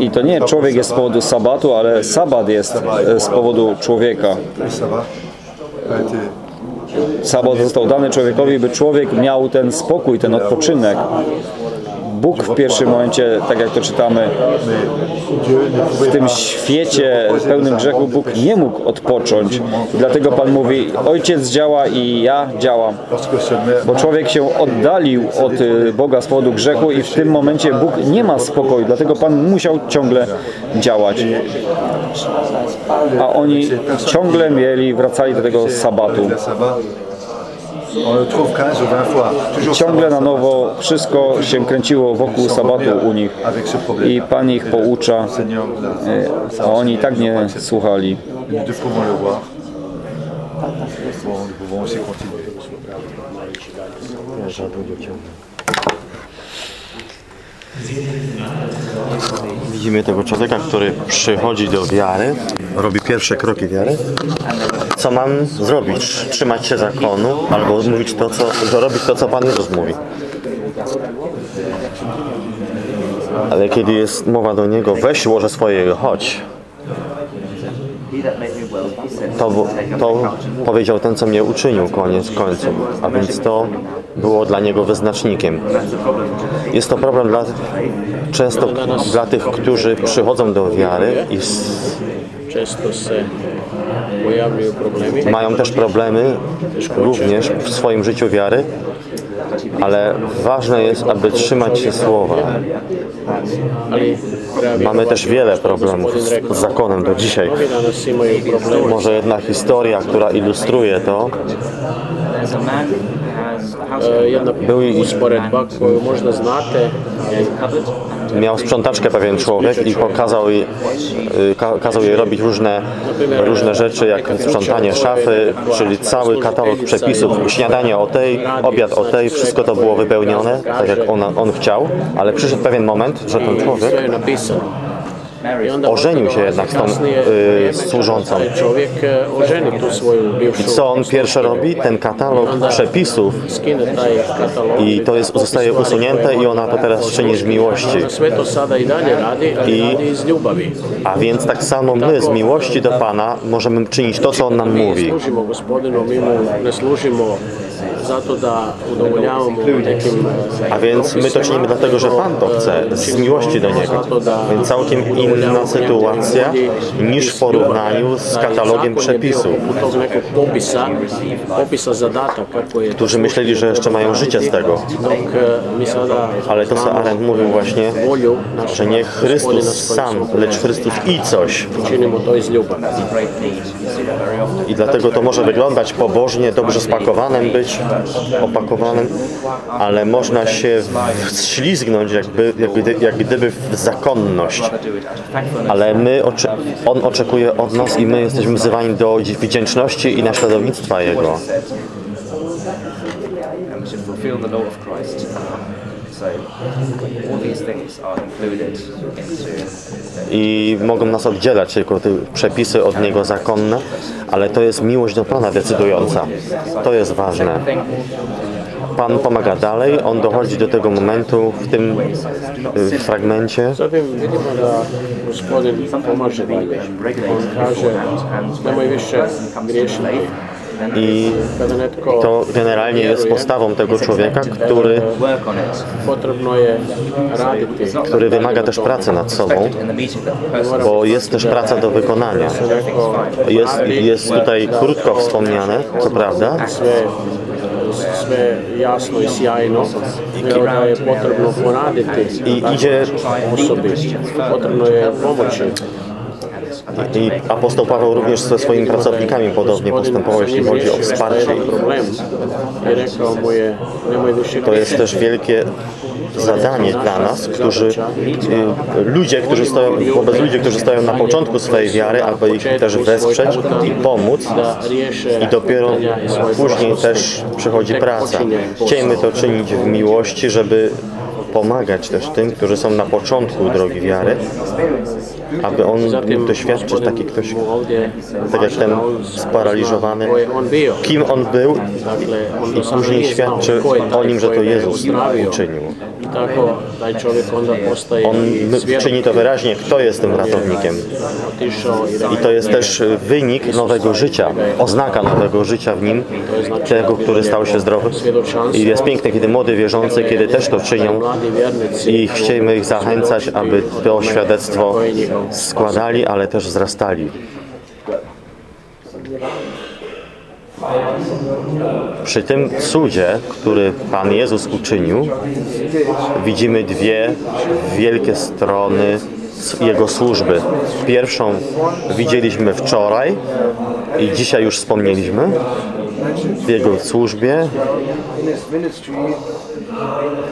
[SPEAKER 1] I to nie człowiek jest z powodu sabatu, ale sabat jest e, z powodu człowieka. Sabat został dany człowiekowi, by człowiek miał ten spokój, ten odpoczynek. Bóg w pierwszym momencie, tak jak to czytamy, w tym świecie pełnym grzechu Bóg nie mógł odpocząć. Dlatego Pan mówi, Ojciec działa i ja działam. Bo człowiek się oddalił od y, Boga z powodu grzechu i w tym momencie Bóg nie ma spokoju. Dlatego Pan musiał ciągle działać. A oni ciągle mieli, wracali do tego sabatu.
[SPEAKER 3] Le sabbat, on le trouve 15 ou 20 fois. Toujours
[SPEAKER 1] Ciągle na nowo wszystko się kręciło wokół sabatu u nich. I Pan ich poucza, y, a oni tak nie słuchali.
[SPEAKER 3] Bon, nous pouvons aussi continuer.
[SPEAKER 5] Widzimy tego człowieka, który przychodzi do wiary, robi pierwsze kroki wiary. Co mam zrobić? Trzymać się zakonu albo mówić to, co, robić to, co Pan Jezus mówi. Ale kiedy jest mowa do niego, weź łoże swojego, chodź, to, to powiedział ten, co mnie uczynił, koniec końców. A więc to było dla niego wyznacznikiem. Jest to problem dla, często dla tych, którzy przychodzą do wiary i mają też problemy również w swoim życiu wiary, ale ważne jest, aby trzymać się słowa. Mamy też wiele problemów z, z zakonem do dzisiaj.
[SPEAKER 4] Imaju problema.
[SPEAKER 5] Może jedna historia, która ilustruje to,
[SPEAKER 2] There's a man who has a house
[SPEAKER 4] E, Jedna
[SPEAKER 5] Był i-
[SPEAKER 4] koju možda znate
[SPEAKER 2] and
[SPEAKER 5] miał sprzątaczkę pewien człowiek i pokazał jej, y, ka- kazał jej robić różne, różne rzeczy, jak sprzątanie szafy, czyli cały katalog przepisów, śniadanie o tej, obiad o tej, wszystko to było wypełnione, tak jak ona, on chciał, ale przyszedł pewien moment, że ten człowiek Ożenił się jednak z tą, y, służącą.
[SPEAKER 4] E,
[SPEAKER 5] I co on pierwsze robi? Ten katalog przepisów i to jest, zostaje usunięte i ona to teraz czyni z miłości.
[SPEAKER 4] I.
[SPEAKER 5] A więc tak samo my z miłości do Pana możemy czynić to, co On nam mówi.
[SPEAKER 4] Služimo zato da udovoljavamo nekim
[SPEAKER 5] A więc my to czynimy dlatego, że Pan to chce, z miłości do Niego. Więc całkiem inna sytuacja niż w porównaniu z katalogiem przepisów.
[SPEAKER 4] je
[SPEAKER 5] Którzy myśleli, że jeszcze mają życie z tego.
[SPEAKER 4] e,
[SPEAKER 5] Ale to, co Arendt mówił właśnie, że nie Chrystus sam, lecz Chrystus i coś.
[SPEAKER 4] to.
[SPEAKER 5] I dlatego to może wyglądać pobożnie, dobrze spakowanym być, opakowanym, ale można się wślizgnąć jakby, jak, jak gdyby w zakonność. Ale my, On oczekuje od nas i my jesteśmy wzywani do wdzięczności i naśladownictwa Jego. I mogą nas oddzielać tylko te przepisy od Niego zakonne, ale to jest miłość do Pana decydująca. To jest ważne. Pan pomaga dalej, On dochodzi do tego momentu w tym y, fragmencie,
[SPEAKER 4] da gospodin pomaže dalje. On nemoj više griješiti.
[SPEAKER 5] I to generalnie jest postawą tego człowieka, który, który wymaga też pracy nad sobą, bo jest też praca do wykonania. Jest, jest tutaj krótko wspomniane, co prawda,
[SPEAKER 4] jasno i sjajno, nego da je
[SPEAKER 5] i. i apostoł Paweł również ze swoimi pracownikami podobnie postępował, jeśli chodzi o wsparcie To jest też wielkie zadanie dla nas, którzy, y, ludzie, którzy stoją, wobec ludzi, którzy stoją na początku swojej wiary, aby ich też wesprzeć i pomóc. I dopiero później też przychodzi praca. Chciejmy to czynić w miłości, żeby pomagać też tym, którzy są na początku drogi wiary, aby on mógł doświadczyć taki ktoś, tak jak ten sparaliżowany, kim on był i później świadczy o nim, że to Jezus uczynił.
[SPEAKER 4] Tako taj čovjek onda postaje
[SPEAKER 5] On czyni to wyraźnie, kto jest tym ratownikiem.
[SPEAKER 4] I
[SPEAKER 5] to jest też wynik nowego życia, oznaka nowego życia w nim, tego, który stał się zdrowy. I jest piękne, kiedy młody wierzący, kiedy też to czynią i chcielibyśmy ich zachęcać, aby to świadectwo składali, ale też wzrastali. Przy tym cudzie, który Pan Jezus uczynił, widzimy dwie wielkie strony Jego służby. Pierwszą widzieliśmy wczoraj i dzisiaj już wspomnieliśmy. W Jego służbie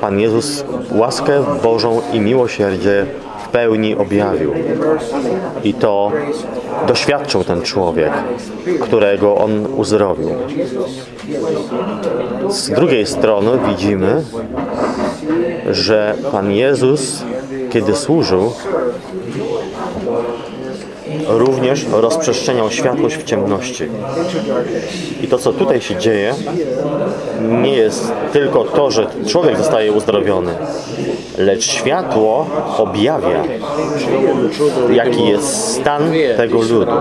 [SPEAKER 5] Pan Jezus łaskę Bożą i miłosierdzie w pełni objawił. I to doświadczył ten człowiek, którego on uzdrowił. Z drugiej strony widzimy, że Pan Jezus, kiedy służył, również rozprzestrzeniał światłość w ciemności. I to, co tutaj się dzieje, nie jest tylko to, że człowiek zostaje uzdrowiony, lecz światło objawia, jaki jest stan tego ludu.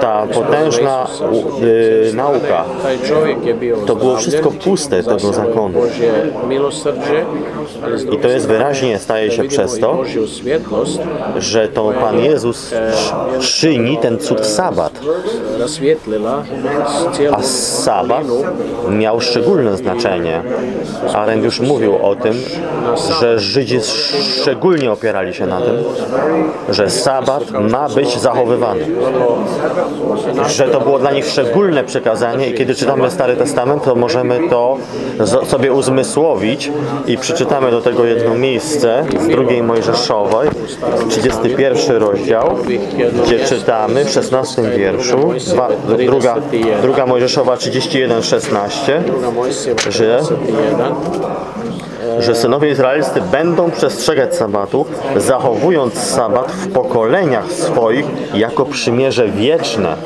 [SPEAKER 5] Ta potężna y, nauka, to było wszystko puste tego zakonu. I to jest wyraźnie staje się przez to, że to Pan Jezus czyni ten cud w sabat. A sabat miał szczególne znaczenie. Arendt już mówił o tym, że Żydzi szczególnie opierali się na tym, że sabat ma być zachowywany. Że to było dla nich szczególne przekazanie i kiedy czytamy Stary Testament, to możemy to sobie uzmysłowić i przeczytamy do tego jedno miejsce z drugiej Mojżeszowej, 31 rozdział, gdzie czytamy w 16 wierszu, druga, druga Mojżeszowa 31, 16,
[SPEAKER 4] Druga Mojsijeva
[SPEAKER 5] że
[SPEAKER 4] 31.
[SPEAKER 5] że synowie izraelscy będą przestrzegać sabatu, zachowując sabat w pokoleniach swoich jako przymierze wieczne.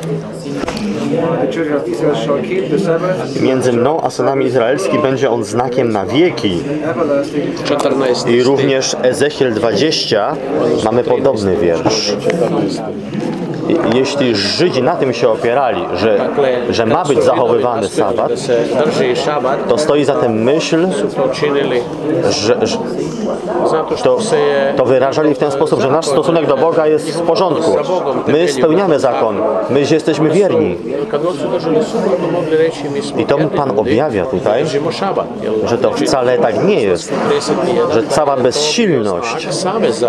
[SPEAKER 5] Między mną a synami izraelskimi będzie on znakiem na wieki.
[SPEAKER 4] 14.
[SPEAKER 5] I również Ezechiel 20 mamy podobny wiersz. Jeśli Żydzi na tym się opierali, że, że ma być zachowywany sabat, to stoi za tym myśl, że, to, to wyrażali w ten sposób, że nasz stosunek do Boga jest w porządku. My spełniamy zakon, my jesteśmy wierni. I to Pan objawia tutaj, że to wcale tak nie jest,
[SPEAKER 4] 31
[SPEAKER 5] że cała bezsilność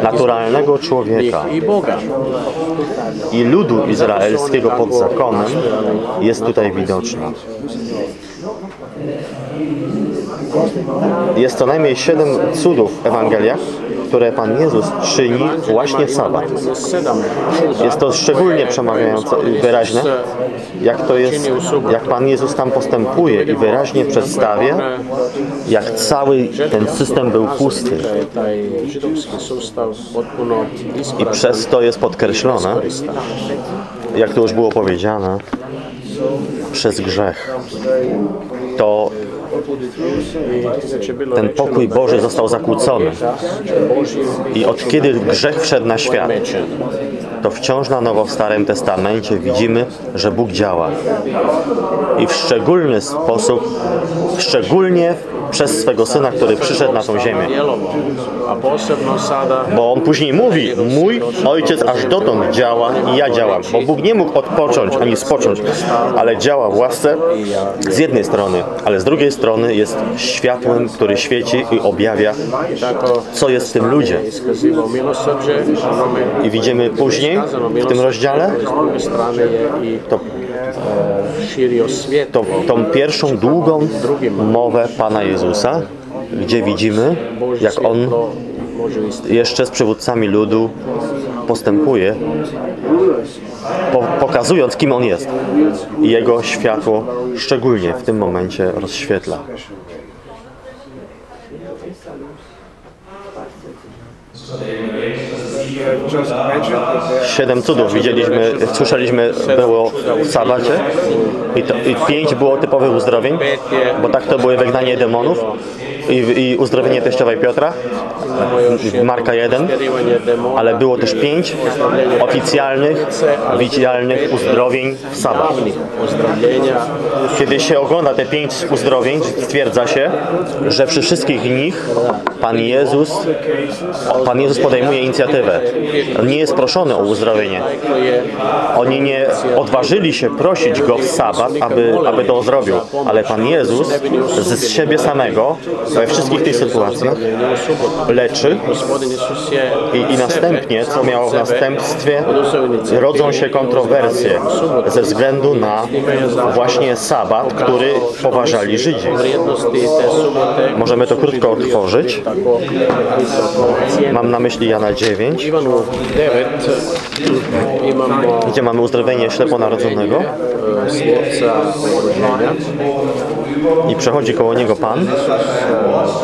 [SPEAKER 5] naturalnego człowieka
[SPEAKER 4] i
[SPEAKER 5] ludu izraelskiego pod zakonem jest tutaj widoczna. Jest co najmniej siedem cudów w Ewangeliach, które Pan Jezus czyni właśnie w sabat.
[SPEAKER 4] Jest
[SPEAKER 5] to szczególnie przemawiające wyraźne, jak to jest, jak Pan Jezus tam postępuje i wyraźnie przedstawia, jak cały ten system był pusty. I przez to jest podkreślone, jak to już było powiedziane, przez grzech. To ten pokój Boży został zakłócony. I od kiedy grzech wszedł na świat, to wciąż na nowo w Starym Testamencie widzimy, że Bóg działa. I w szczególny sposób, szczególnie przez swego Syna, który przyszedł na tą ziemię. Bo on później mówi, mój ojciec aż dotąd działa i ja działam. Bo Bóg nie mógł odpocząć ani spocząć, ale działa w łasce z jednej strony, ale z drugiej strony jest światłem, który świeci i objawia, co jest w tym ludzie. I widzimy później w tym rozdziale to. To, tą pierwszą długą mowę Pana Jezusa, gdzie widzimy, jak On jeszcze z przywódcami ludu postępuje, po, pokazując, kim on jest. I jego światło szczególnie w tym momencie rozświetla. Siedem cudów widzieliśmy, słyszeliśmy było w sabacie. I, to, i pięć było typowych uzdrowień, bo tak to były wygnanie demonów i, i uzdrowienie teściowej Piotra, Marka 1,
[SPEAKER 4] Otjerivanje demona,
[SPEAKER 5] ale było też pięć oficjalnych, widzialnych uzdrowień w
[SPEAKER 4] ozdravljenja
[SPEAKER 5] Kiedy się ogląda te pięć uzdrowień, stwierdza się, że przy wszystkich nich Pan Jezus, Pan Jezus podejmuje inicjatywę. On nie jest proszony o uzdrowienie. Oni nie odważyli się prosić Go w sabat, aby, aby to zrobił. Ale Pan Jezus z siebie samego we wszystkich tych sytuacjach leczy i, i następnie, co miało w następstwie, rodzą się kontrowersje ze względu na właśnie sabat, który poważali Żydzi. Możemy to krótko otworzyć. Mam na myśli Jana 9,
[SPEAKER 4] Ivanu 9 imamo
[SPEAKER 5] gdzie mamy uzdrowienie śleponarodzonego i przechodzi koło niego Pan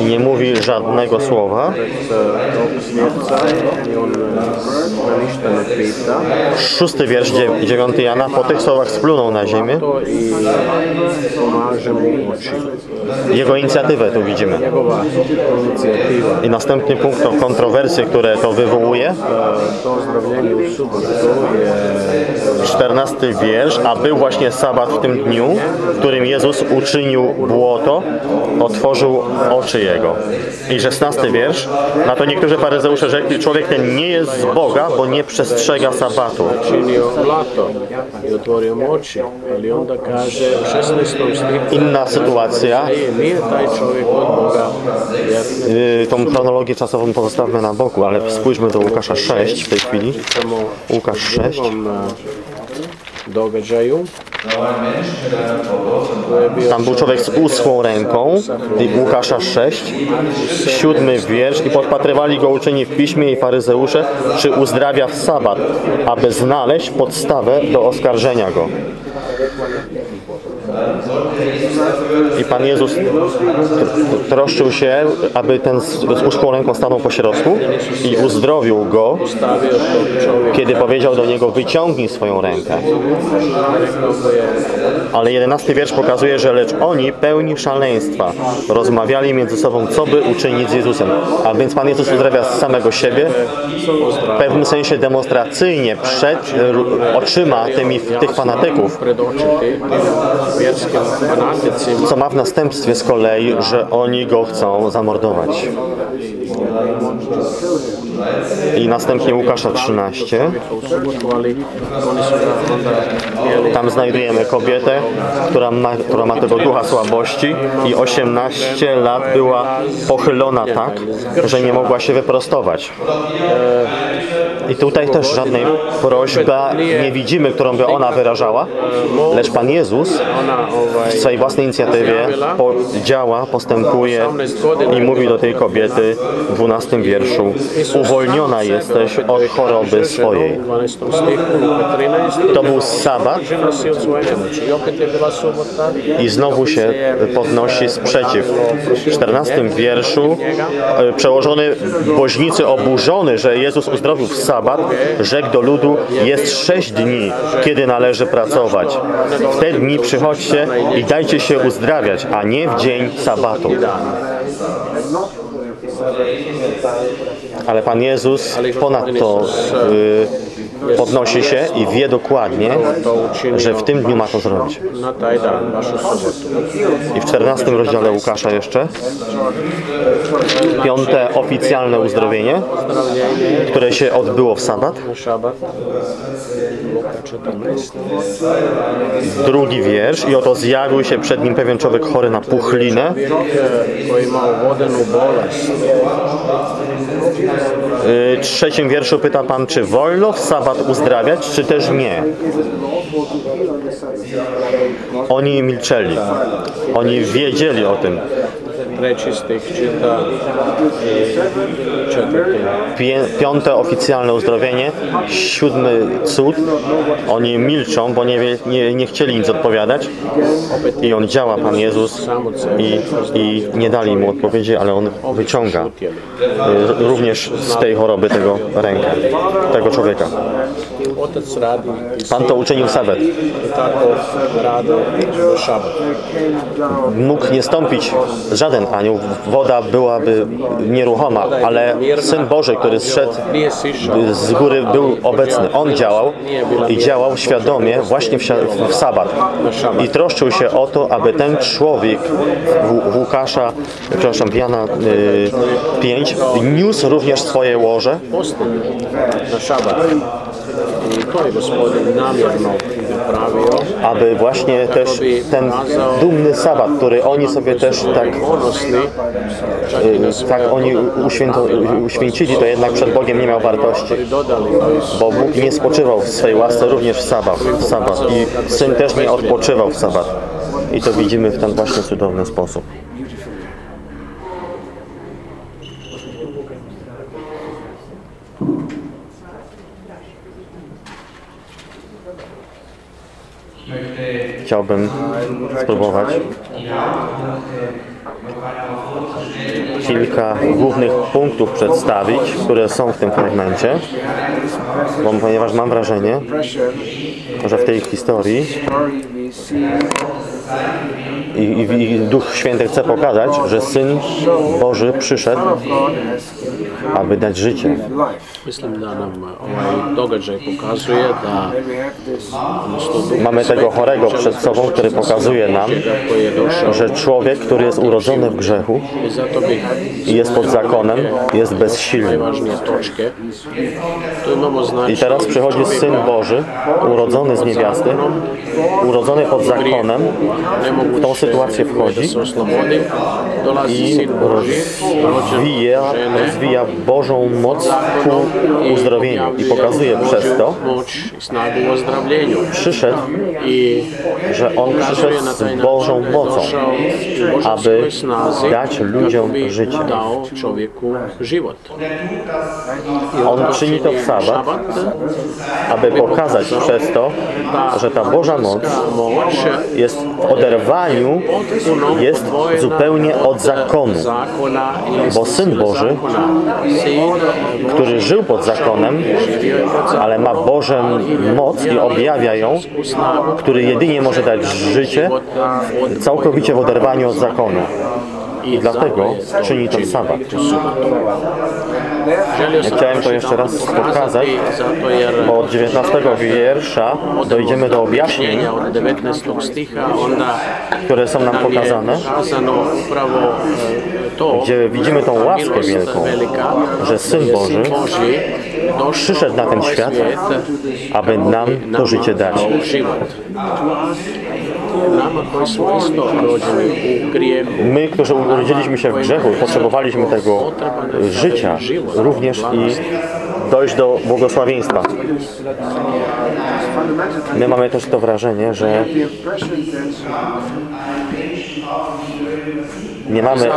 [SPEAKER 5] i nie mówi żadnego słowa. Szósty wiersz, dzie- dziewiąty Jana, po tych słowach splunął na ziemię. Jego inicjatywę tu widzimy. I następny punkt to kontrowersje, które to wywołuje.
[SPEAKER 4] E, To ozdravljenje u subotu je
[SPEAKER 5] 14 wiersz, a był właśnie sabat w tym dniu, w którym Jezus uczynił błoto, otworzył oczy jego. I 16 wiersz, na to niektórzy faryzeusze rzekli, człowiek ten nie jest z Boga, bo nie przestrzega sabatu.
[SPEAKER 4] činio blato i otvorio mu oči. Ali onda kaže u 16. stihu
[SPEAKER 5] Inna sytuacja,
[SPEAKER 4] "Ej, nije taj čovjek od Boga jer
[SPEAKER 5] yy, tą chronologię czasową pozostawmy na boku, ale spójrzmy do Łukasza 6 w tej chwili. Łukasz 6.
[SPEAKER 4] drugom e, događaju
[SPEAKER 5] Tam był człowiek z uschłą ręką, Łukasza 6, siódmy wiersz i podpatrywali go uczeni w piśmie i faryzeusze, czy uzdrawia w sabat, aby znaleźć podstawę do oskarżenia go. I Pan Jezus tr- troszczył się, aby ten z uschłą ręką stanął po środku i uzdrowił go, kiedy powiedział do niego wyciągnij swoją rękę. Ale jedenasty wiersz pokazuje, że lecz oni pełni szaleństwa rozmawiali między sobą, co by uczynić z Jezusem. A więc Pan Jezus uzdrawia z samego siebie, w pewnym sensie demonstracyjnie przed oczyma tymi, tych fanatyków, co ma w następstwie z kolei, że oni go chcą zamordować. I następnie Łukasza 13.
[SPEAKER 4] u subotu, ali oni su ga onda htjeli
[SPEAKER 5] Tam znajdujemy kobietę, która ma, która ma tego ducha słabości i 18 lat była pochylona tak, że nie mogła się wyprostować. I tutaj też żadnej prośby nie widzimy, którą by ona wyrażała, lecz Pan Jezus w swojej własnej inicjatywie po, działa, postępuje i mówi do tej kobiety w 12 wierszu uwolniona jesteś od choroby swojej.
[SPEAKER 4] u 12. stihu, u 13.
[SPEAKER 5] To był sabat
[SPEAKER 4] nemoći. I
[SPEAKER 5] znowu się podnosi sprzeciw. W 14 wierszu e, przełożony woźnicy oburzony, że Jezus uzdrowił w sabat, rzekł do ludu, jest sześć dni, kiedy należy pracować. W te dni przychodźcie i dajcie się uzdrawiać, a nie w dzień sabatu. Ale Pan Jezus ponadto y, podnosi się i wie dokładnie, że w tym dniu ma to zrobić. I w 14 rozdziale Łukasza jeszcze piąte oficjalne uzdrowienie, które się odbyło w sabat.
[SPEAKER 4] Na šabat, Luka 14.
[SPEAKER 5] Drugi wiersz i oto zjawił się przed nim pewien człowiek chory na puchlinę,
[SPEAKER 4] bolest.
[SPEAKER 5] W trzecim wierszu pyta Pan, czy wolno w sabat uzdrawiać, czy też nie. Oni milczeli. Oni wiedzieli o tym.
[SPEAKER 4] Treći stih čita i četvrti.
[SPEAKER 5] Pię- Piąte oficjalne uzdrowienie, siódmy cud. Oni milczą, bo nie, nie, nie chcieli nic odpowiadać. I on działa, Pan Jezus, i, i nie dali mu odpowiedzi, ale on wyciąga y, również z tej choroby tego rękę, tego człowieka.
[SPEAKER 4] Otac radi
[SPEAKER 5] Pan to uczynił w
[SPEAKER 4] u šabat.
[SPEAKER 5] mógł nie stąpić żaden anioł, woda byłaby nieruchoma, ale Syn Boży, który zszedł z góry, był obecny. On działał i działał świadomie właśnie w, w sabat. I troszczył się o to, aby ten człowiek w, Łukasza, przepraszam, w Jana y, 5 niósł również swoje łoże
[SPEAKER 4] postigne na šabat. I to je gospodin namjerno napravio.
[SPEAKER 5] aby właśnie też ten dumny sabat, który oni sobie też tak Y, tak oni uświęto, uświęcili, to jednak przed Bogiem nie miał wartości. Bo Bóg nie spoczywał w swej łasce również w sabat, w sabat. I Syn też nie odpoczywał w sabat. I to widzimy w ten właśnie cudowny sposób. Chciałbym spróbować kilka głównych punktów przedstawić, które są w tym fragmencie, bo, ponieważ mam wrażenie, że w tej historii i, i, i Duch Święty chce pokazać, że Syn Boży przyszedł, aby dać życie.
[SPEAKER 4] Mislim da nam ovaj događaj pokazuje da
[SPEAKER 5] Mamy tego chorego przed sobą, który pokazuje nam, że człowiek, który jest urodzony w grzechu
[SPEAKER 4] i
[SPEAKER 5] jest pod zakonem, jest bezsilny. I teraz przychodzi Syn Boży, urodzony z niewiasty, urodzony pod zakonem, w tą sytuację wchodzi i rozwija, rozwija Bożą moc ku uzdrowieniu i pokazuje przez to, przyszedł, że On przyszedł z Bożą mocą, aby dać ludziom życie. On czyni to w sabat, aby pokazać przez to, że ta Boża moc jest w oderwaniu, jest zupełnie od zakonu. Bo Syn Boży, który żył pod zakonem, ale ma Bożą moc i objawia ją, który jedynie może dać życie całkowicie w oderwaniu od zakonu. I dlatego czyni w sabat.
[SPEAKER 4] Sam
[SPEAKER 5] Chciałem to jeszcze raz pokazać, Bo od 19 wiersza dojdziemy do objaśnień,
[SPEAKER 4] od 19. stiha, onda
[SPEAKER 5] które są nam pokazane, gdzie widzimy tą łaskę wielką, że Syn Boży przyszedł na ten świat, aby nam to życie dać. My, którzy urodziliśmy się w grzechu, potrzebowaliśmy tego życia również i dojść do błogosławieństwa. My mamy też to wrażenie, że nie mamy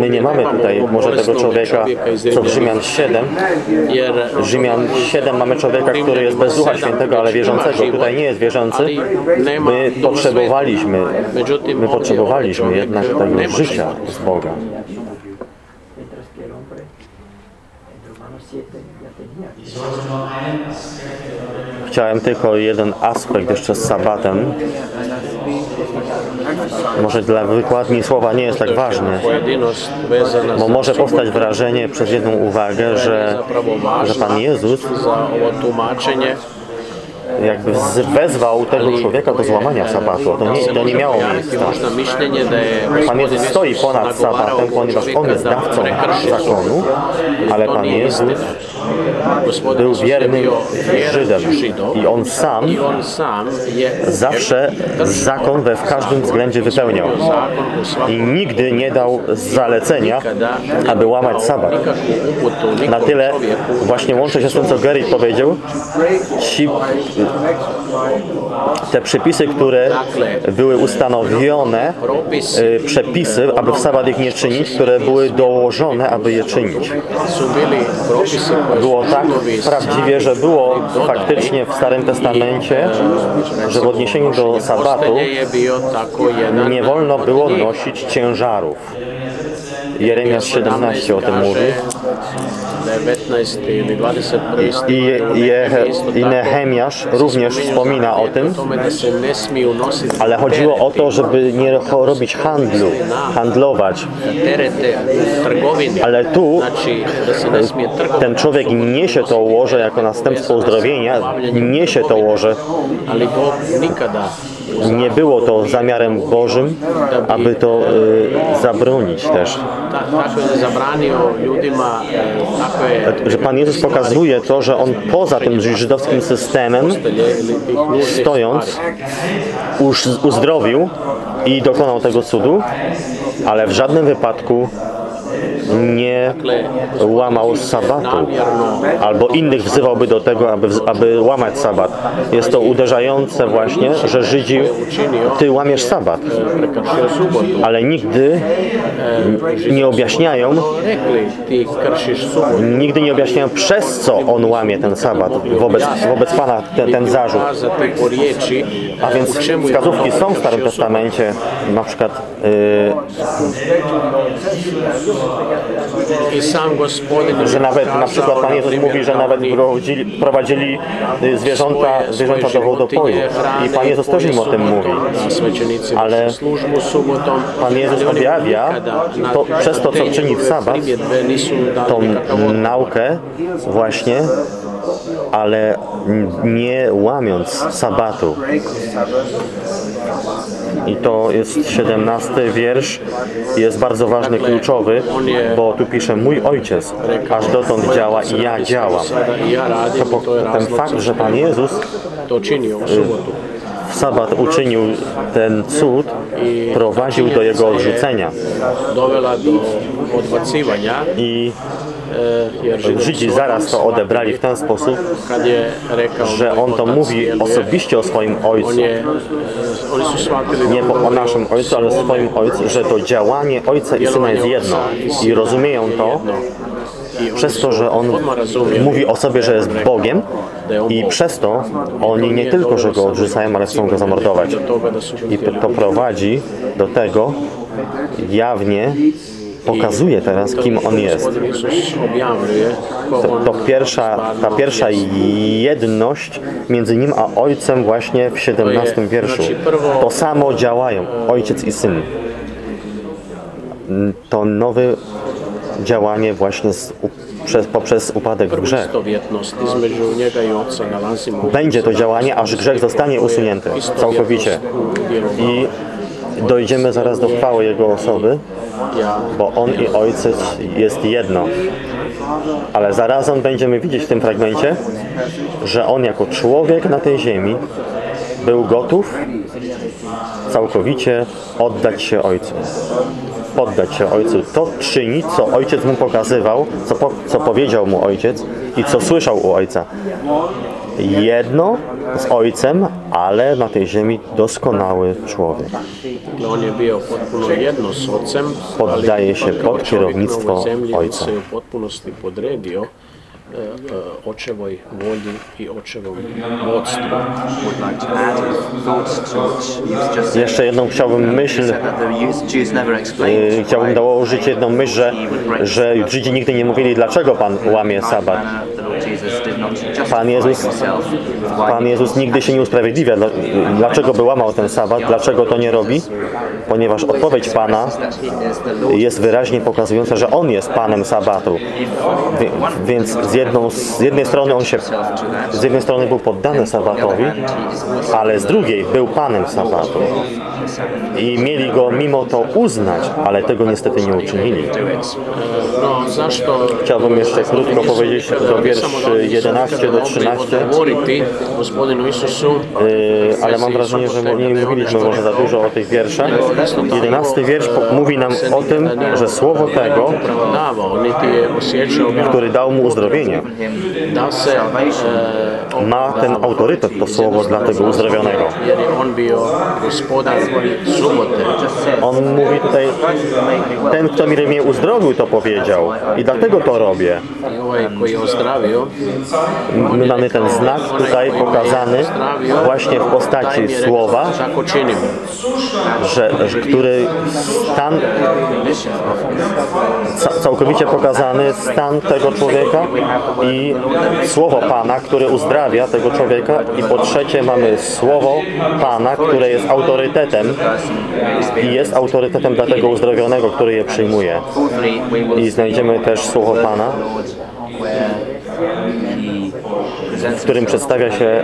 [SPEAKER 5] My nie mamy tutaj może tego człowieka, co w Rzymian 7.
[SPEAKER 4] jer
[SPEAKER 5] Rzymian 7 mamy człowieka, który jest bez Ducha Świętego, ale wierzącego. Tutaj nie jest wierzący. My potrzebowaliśmy, my potrzebowaliśmy jednak tego życia z Boga. chciałem tylko jeden aspekt jeszcze z sabatem. Może dla wykładni słowa nie jest tak
[SPEAKER 4] vezana
[SPEAKER 5] bo może powstać wrażenie przez jedną uwagę, że, że Pan Jezus jakby wezwał tego człowieka do złamania sabatu. To nie, to nie miało miejsca. Pan Jezus stoi ponad sabatem, ponieważ On jest dawcą zakonu, ale Pan Jezus był wiernym Żydem i On sam zawsze zakon we w każdym względzie wypełniał. I nigdy nie dał zalecenia, aby łamać sabat. Na tyle właśnie łączę się z tym, co Gary powiedział. Ci, te przepisy, które były ustanowione, y, przepisy, aby w sabat ich nie czynić, które były dołożone, aby je czynić. Było tak prawdziwie, że było faktycznie w Starym Testamencie, że w odniesieniu do sabatu nie wolno było nosić ciężarów. Jeremiasz 17 o tym mówi.
[SPEAKER 4] 19 ili 21
[SPEAKER 5] I, Je, I Nehemiasz również wspomina o tym, ale chodziło o to, żeby nie robić handlu, handlować. Ale tu
[SPEAKER 4] trgovati.
[SPEAKER 5] ten człowiek niesie to łoże jako następstwo uzdrowienia, niesie to łoże. Nie było to zamiarem Bożym, aby to y, zabronić też.
[SPEAKER 4] e,
[SPEAKER 5] Że Pan Jezus pokazuje to, że On poza tym żydowskim systemem stojąc już uzdrowił i dokonał tego cudu, ale w żadnym wypadku nie łamał sabatu albo innych wzywałby do tego, aby, aby łamać sabat. Jest to uderzające właśnie, że Żydzi ty łamiesz sabat, ale nigdy nie objaśniają, nigdy nie objaśniają przez co on łamie ten sabat wobec, wobec Pana ten, ten zarzut. A więc wskazówki są w Starym. Testamencie, na przykład
[SPEAKER 4] I sam gospodin
[SPEAKER 5] że nawet na przykład Pan Jezus mówi, że nawet prowadzili, y, zwierzęta, zwierzęta do wodopoju. I Pan Jezus też im o tym mówi. Ale. Pan Jezus objawia to, przez to, co czyni w sabat, tą naukę właśnie, ale nie łamiąc sabatu. I to jest 17 wiersz, jest bardzo ważny, kluczowy, bo tu pisze mój ojciec, aż dotąd działa i ja działam. To,
[SPEAKER 4] je
[SPEAKER 5] ten fakt, że Pan Jezus
[SPEAKER 4] subotu.
[SPEAKER 5] w sabat uczynił ten cud, prowadził do jego odrzucenia. I Żydzi
[SPEAKER 4] su
[SPEAKER 5] zaraz to odebrali w ten sposób, że on to mówi osobiście o swoim ojcu.
[SPEAKER 4] e,
[SPEAKER 5] Nie o naszym ojcu, ale o swoim ojcu, że to działanie ojca i syna jest jedno. I rozumieją to przez to, że on mówi o sobie, że jest Bogiem i przez to oni nie tylko, że go odrzucają, ale chcą go zamordować. I to prowadzi do tego, jawnie pokazuje teraz, kim on jest. To, to pierwsza, ta pierwsza jedność między nim a ojcem właśnie w 17 wierszu. To samo działają ojciec i syn. To nowe działanie właśnie z, przez, poprzez upadek w grzech. Będzie to działanie, aż grzech zostanie usunięty całkowicie. I dojdziemy zaraz do chwały Jego osoby, bo On i Ojciec jest jedno. Ale zarazem będziemy widzieć w tym fragmencie, że On jako człowiek na tej ziemi był gotów całkowicie oddać się Ojcu. Poddać się Ojcu. To czynić, co Ojciec mu pokazywał, co, po, co powiedział mu Ojciec i co słyszał u Ojca. Jedno z Ojcem, ale na tej ziemi doskonały człowiek.
[SPEAKER 4] Ocem,
[SPEAKER 5] Poddaje się pod kierownictwo ojca.
[SPEAKER 4] podredio e, e, očevoj volji i očevom vodstvu.
[SPEAKER 5] Jeszcze jedną chciałbym myśl Yy, Chciałbym dołożyć jedną myśl, że, że Żydzi nigdy nie mówili, dlaczego Pan łamie sabat. Pan Jezus, Pan Jezus nigdy się nie usprawiedliwia. Dla- Dlaczego by łamał ten sabat? Dlaczego to nie robi? Ponieważ odpowiedź Pana jest wyraźnie pokazująca, że On jest Panem sabatu. Więc z, jedną, z jednej strony On się z jednej strony był poddany sabatowi, ale z drugiej był Panem sabatu. I mieli Go mimo to uznać, ale tego niestety nie uczynili.
[SPEAKER 4] No,
[SPEAKER 5] Chciałbym jeszcze krótko powiedzieć do
[SPEAKER 4] ne samo da
[SPEAKER 5] wierszy
[SPEAKER 4] oni nisu
[SPEAKER 5] 11 do
[SPEAKER 4] mogli
[SPEAKER 5] 13.
[SPEAKER 4] odgovoriti gospodinu Isusu,
[SPEAKER 5] Yy, ale mam wrażenie, że nie mówiliśmy może za dużo o tych wierszach. Jedenasty wiersz po- mówi nam o tym, że słowo tego, który dał mu uzdrowienie, ma ten autorytet, to słowo dla tego uzdrowionego.
[SPEAKER 4] On
[SPEAKER 5] mówi tutaj, ten, kto mi mnie uzdrowił, to powiedział i dlatego to robię. My mamy ten znak tutaj pokazany właśnie w postaci słowa, że, że który stan ca, całkowicie pokazany stan tego człowieka i słowo Pana, które uzdrawia tego człowieka i po trzecie mamy słowo Pana, które jest autorytetem i jest autorytetem dla tego uzdrowionego, który je przyjmuje. I znajdziemy też słowo Pana, w którym przedstawia się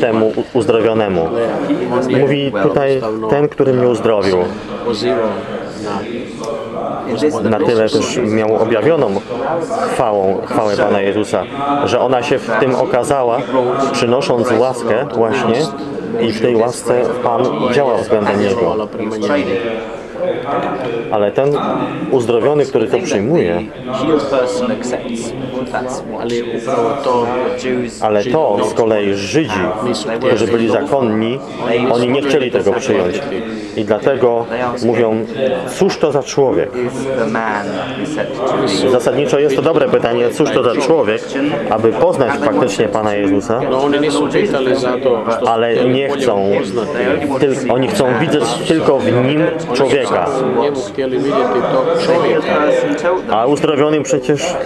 [SPEAKER 5] temu uzdrowionemu. Mówi tutaj ten, który mnie uzdrowił.
[SPEAKER 4] Na
[SPEAKER 5] tyle też miał objawioną chwałą, chwałę Pana Jezusa, że ona się w tym okazała, przynosząc łaskę właśnie i w tej łasce Pan działa względem Niego. Ale ten uzdrowiony, który to przyjmuje, ale to z kolei Żydzi, którzy byli zakonni, oni nie chcieli tego przyjąć. I dlatego mówią, cóż to za człowiek? Zasadniczo jest to dobre pytanie, cóż to za człowiek, aby poznać faktycznie Pana Jezusa,
[SPEAKER 4] No
[SPEAKER 5] ale nie chcą, oni chcą widzieć tylko w nim człowieka,
[SPEAKER 4] Tog čovjeka.
[SPEAKER 6] person told them
[SPEAKER 5] a uzdrowiony przecież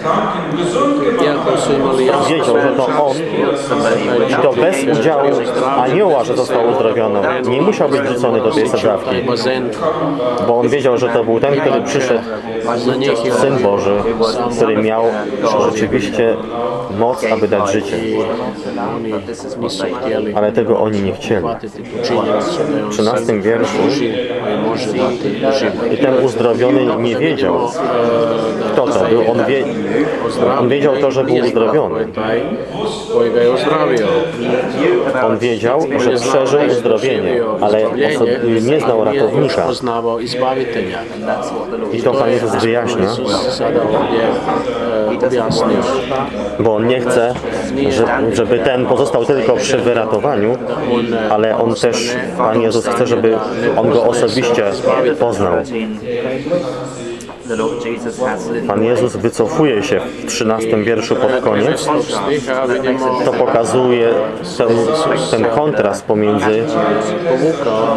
[SPEAKER 5] wiedział, że to on i to bez udziału anioła, że został uzdrowiony. Nie musiał być wrzucony do tej sadzawki, bo on wiedział, że to był ten, który przyszedł, Syn Boży, który miał rzeczywiście moc, aby dać życie. Ale tego oni nie chcieli.
[SPEAKER 4] on
[SPEAKER 5] 13
[SPEAKER 4] Sin
[SPEAKER 5] wierszu. I ten uzdrowiony nie wiedział, kto to był. On, wie, on wiedział to, że był uzdrowiony. On wiedział, że przeżył uzdrowienie, ale nie znał ratownika. I to Pan Jezus wyjaśnia,
[SPEAKER 4] e,
[SPEAKER 5] bo On nie chce, że- żeby ten pozostał tylko przy wyratowaniu, ale On też, Pan Jezus chce, żeby On go osobiście poznał.
[SPEAKER 6] 13, the Lord Jesus has
[SPEAKER 5] Pan Jezus wycofuje się w 13 wierszu pod koniec. To pokazuje ten, ten kontrast pomiędzy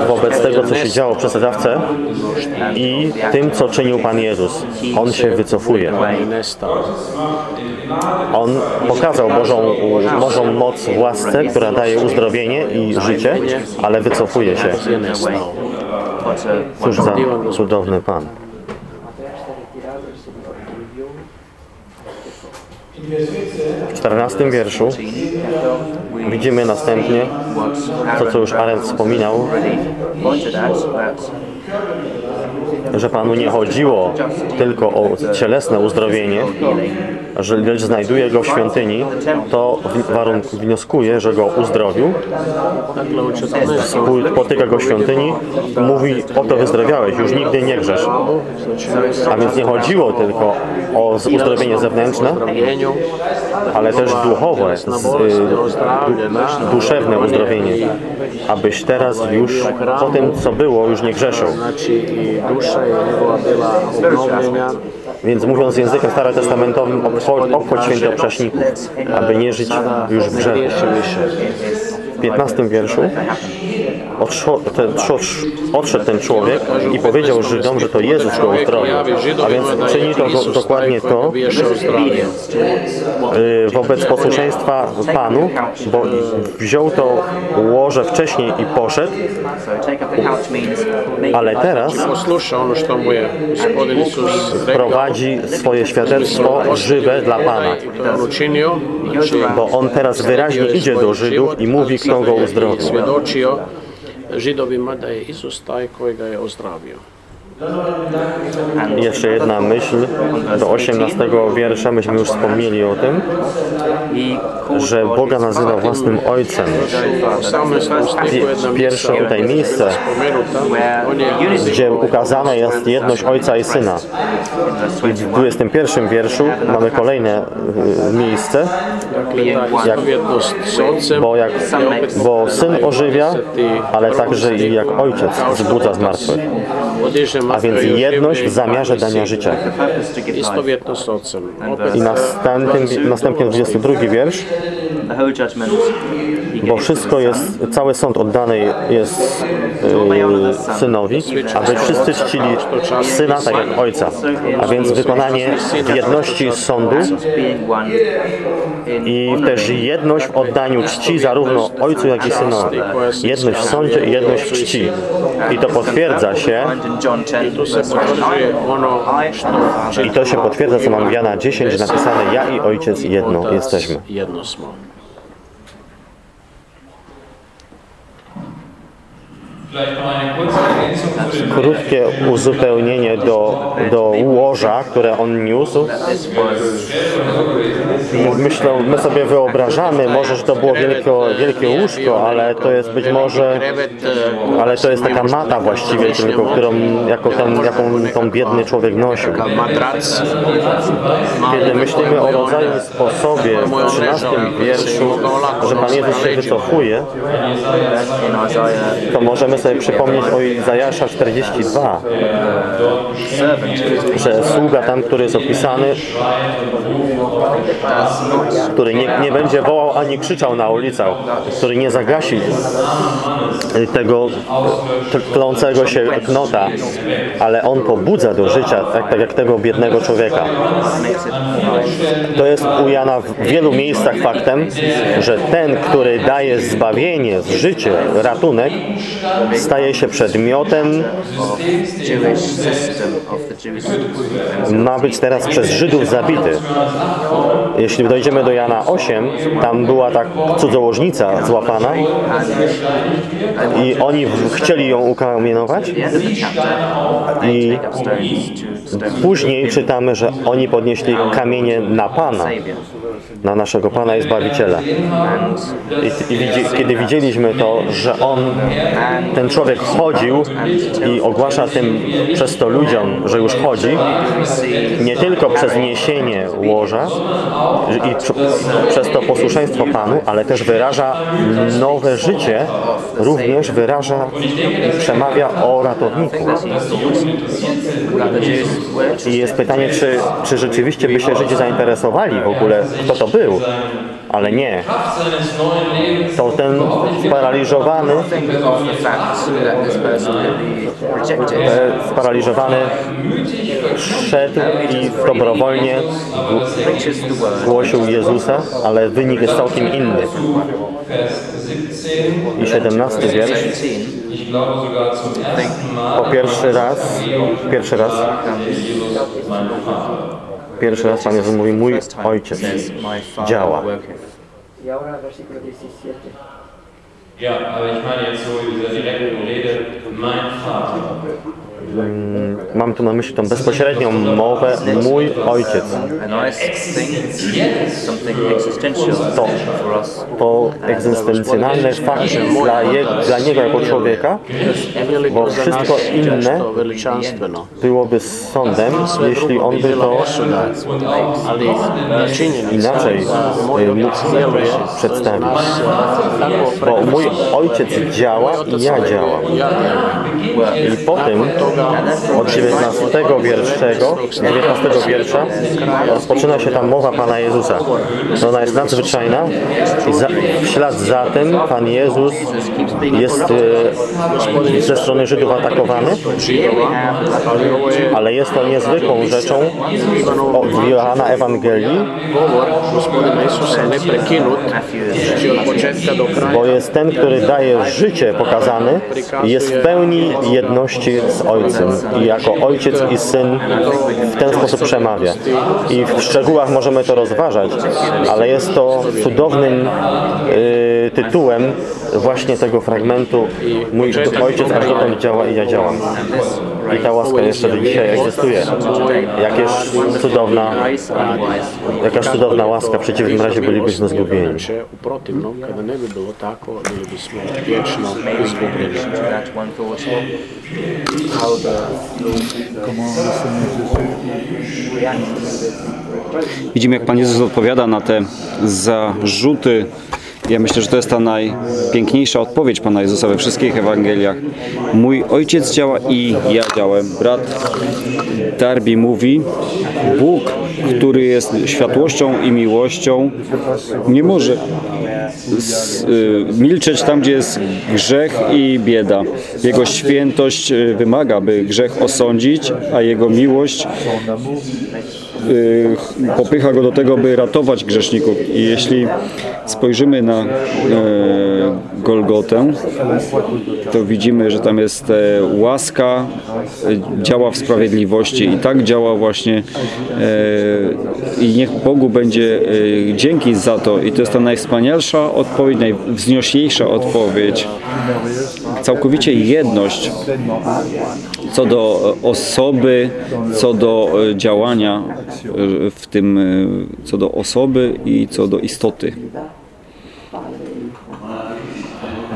[SPEAKER 5] wobec tego, co się działo przy sadzawce i tym, co czynił Pan Jezus. On się wycofuje. On pokazał Bożą, Bożą moc w łasce, która daje uzdrowienie i życie, ale wycofuje się. Cóż za cudowny Pan. W 14 wierszu. Widzimy następnie to, co już Aren wspominał, że Panu nie chodziło tylko o cielesne uzdrowienie, że lecz znajduje go w świątyni, to wnioskuje, że go uzdrowił,
[SPEAKER 4] Dakle, u 14.
[SPEAKER 5] pój- potyka go w świątyni, mówi, oto wyzdrowiałeś, już nigdy nie grzesz. A więc nie chodziło tylko o uzdrowienie zewnętrzne, ale też duchowe, y, du, duszewne uzdrowienie, abyś teraz już po tym, co było, już nie grzeszył.
[SPEAKER 4] Duša je njegova bila obnovljenja,
[SPEAKER 5] Więc mówiąc językiem starotestamentowym, obchodź, obchodź świętoprzaśników, aby nie żyć już w grzechu. W 15 wierszu odszedł ten człowiek i powiedział Żydom, że to Jezus go uzdrowił. A więc czyni to dokładnie to y, wobec posłuszeństwa Panu, bo wziął to łoże wcześniej i poszedł, ale teraz prowadzi swoje świadectwo żywe dla Pana. Bo on teraz wyraźnie idzie do Żydów i mówi, kto go uzdrowił.
[SPEAKER 4] Židovima da je Isus taj koji ga je ozdravio.
[SPEAKER 5] Jeszcze jedna myśl do 18 wiersza, myśmy już wspomnieli o tym, że Boga nazywa własnym Ojcem.
[SPEAKER 4] U 18. stihu jedna
[SPEAKER 5] Pierwsze tutaj miejsce, gdzie ukazana jest jedność Ojca i Syna. I w 21 wierszu mamy kolejne y, miejsce,
[SPEAKER 4] Otcem
[SPEAKER 5] bo, jak, bo Syn ożywia, ale także i jak Ojciec wzbudza z martwych.
[SPEAKER 4] podiže
[SPEAKER 5] A więc jedność w zamiarze dania życia.
[SPEAKER 4] Opet
[SPEAKER 5] I następnie, następnie 22 wiersz, bo wszystko jest, cały sąd oddany jest y, synowi, aby wszyscy czcili syna tak jak ojca. A więc wykonanie jedności sądu i też jedność w oddaniu czci zarówno ojcu, jak i synowi. Jedność w sądzie i jedność w czci. I to potwierdza się,
[SPEAKER 6] find in John 10
[SPEAKER 4] tu se
[SPEAKER 6] verse 1.
[SPEAKER 4] potvrđuje ono što
[SPEAKER 5] i to się potwierdza, co mam w Jana 10 napisane, ja i ojciec jedno jesteśmy.
[SPEAKER 4] Jedno smo.
[SPEAKER 5] Krótkie uzupełnienie do, do łoża, które on niósł. Myślę, my sobie wyobrażamy, może, że to było wielkie, wielkie łóżko, ale to jest być może, ale to jest taka mata właściwie tylko, którą jako ten, jaką tą biedny człowiek nosił. Kiedy myślimy o rodzaju sposobie w 13 wierszu, że Pan Jezus się wycofuje, to możemy sobie przypomnieć o Izajasza 42, że sługa tam, który jest opisany, który nie, nie będzie wołał ani krzyczał na ulicach, który nie zagasi tego tlącego się knota, ale on pobudza do życia, tak, tak jak tego biednego człowieka. To jest u Jana w wielu miejscach faktem, że ten, który daje zbawienie, życie, ratunek, staje się przedmiotem, ma być teraz przez Żydów zabity. Jeśli dojdziemy do Jana 8, tam była tak cudzołożnica złapana i oni chcieli ją ukamienować i później czytamy, że oni podnieśli kamienie na Pana. Na naszego Pana i Zbawiciela. I, i widzi, kiedy widzieliśmy to, że on, ten człowiek chodził i ogłasza tym przez to ludziom, że już chodzi, nie tylko przez niesienie łoża i pr- przez to posłuszeństwo Panu, ale też wyraża nowe życie, również wyraża, przemawia o ratowniku. I jest pytanie, czy, czy rzeczywiście by się Żydzi zainteresowali w ogóle, kto to był. Ale nie. To ten sparaliżowany, e, sparaliżowany szedł i dobrowolnie głosił Jezusa, ale wynik jest całkiem inny. I 17 wiersz.
[SPEAKER 6] 17
[SPEAKER 7] Ich glaube sogar zum ersten Mal
[SPEAKER 5] Po pierwszy raz, pierwszy raz, pierwszy raz Pan Jezus mówi, mój Ojciec działa.
[SPEAKER 6] worketh.
[SPEAKER 2] Ahora versículo 17.
[SPEAKER 7] Ja, aber ich meine jetzt so in dieser direkten Rede, mein Vater.
[SPEAKER 5] Mam tu na myśli tą bezpośrednią mowę, mój Ojciec.
[SPEAKER 6] Existential
[SPEAKER 5] To, to egzystencjonalny fakt dla, je, dla Niego jako człowieka
[SPEAKER 4] nas
[SPEAKER 5] wszystko inne byłoby sądem, jeśli On by to inaczej y, mógł przedstawić. Bo mój Ojciec działa i ja działam. I potem od 19 wierszego, 19 wiersza rozpoczyna się tam mowa Pana Jezusa. No ona jest nadzwyczajna i za, w ślad za tym Pan Jezus jest e, ze strony Żydów atakowany, ale jest to niezwykłą rzeczą od Johanna Ewangelii, bo jest ten, który daje życie pokazany jest w pełni jedności z Ojcem. I jako Ojciec i Syn w ten sposób przemawia. I w szczegółach możemy to rozważać, ale jest to cudownym y, tytułem właśnie tego fragmentu Mój Ojciec aż dotąd działa i ja działam. I ta łaska jeszcze dzisiaj egzystuje. Jakież cudowna, jakaż cudowna łaska, w przeciwnym razie bylibyśmy zgubieni.
[SPEAKER 4] Bilo tako.
[SPEAKER 6] How the
[SPEAKER 1] Widzimy, jak Pan Jezus odpowiada na te zarzuty. Ja myślę, że to jest ta najpiękniejsza odpowiedź Pana Jezusa we wszystkich Ewangeliach. Mój Ojciec działa i ja działam. Brat Darby mówi, Bóg, który jest światłością i miłością, nie może y, milczeć tam, gdzie jest grzech i bieda. Jego świętość y, wymaga, by grzech osądzić, a jego miłość popycha go do tego, by ratować grzeszników. I jeśli spojrzymy na e, Golgotę, to widzimy, że tam jest e, łaska, e, działa w sprawiedliwości i tak działa właśnie e, i niech Bogu będzie dzięki za to i to jest ta najwspanialsza odpowiedź, najwznioślejsza odpowiedź. Całkowicie jedność co do e, osoby, co do e, działania e, w tym, co do osoby i co do istoty.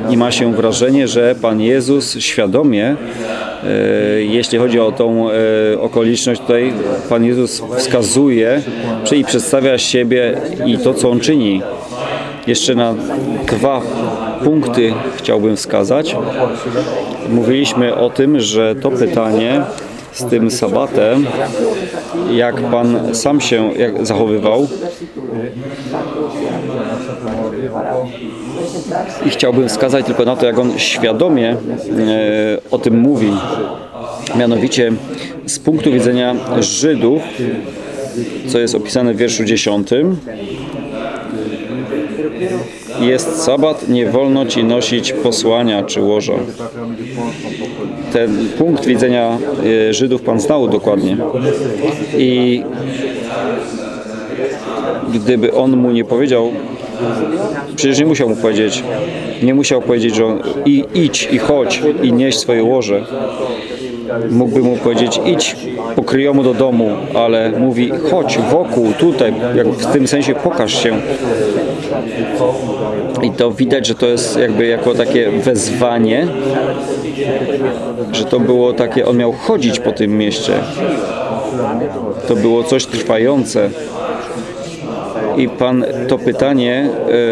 [SPEAKER 1] I ma się wrażenie, że Pan Jezus świadomie, jeśli chodzi o tą okoliczność tutaj, Pan Jezus wskazuje czy i przedstawia siebie i to, co On czyni. Jeszcze na dwa punkty chciałbym wskazać. Mówiliśmy o tym, że to pytanie z tym sabatem, jak Pan sam się zachowywał i chciałbym wskazać tylko na to, jak On świadomie e, o tym mówi. Mianowicie z punktu widzenia Żydów, co jest opisane w wierszu 10, jest sabat, nie wolno ci nosić posłania czy łoża. Ten punkt widzenia e, Żydów Pan znał dokładnie. I gdyby on mu nie powiedział, przecież nie musiał mu powiedzieć, nie musiał powiedzieć, że on i, idź i chodź i nieś swoje łoże. Mógłby mu powiedzieć, idź po kryjomu do domu, ale mówi, chodź wokół, tutaj, jak w tym sensie pokaż się. I to widać, że to jest jakby jako takie wezwanie, że to było takie, on miał chodzić po tym mieście. To było coś trwające. I Pan to pytanie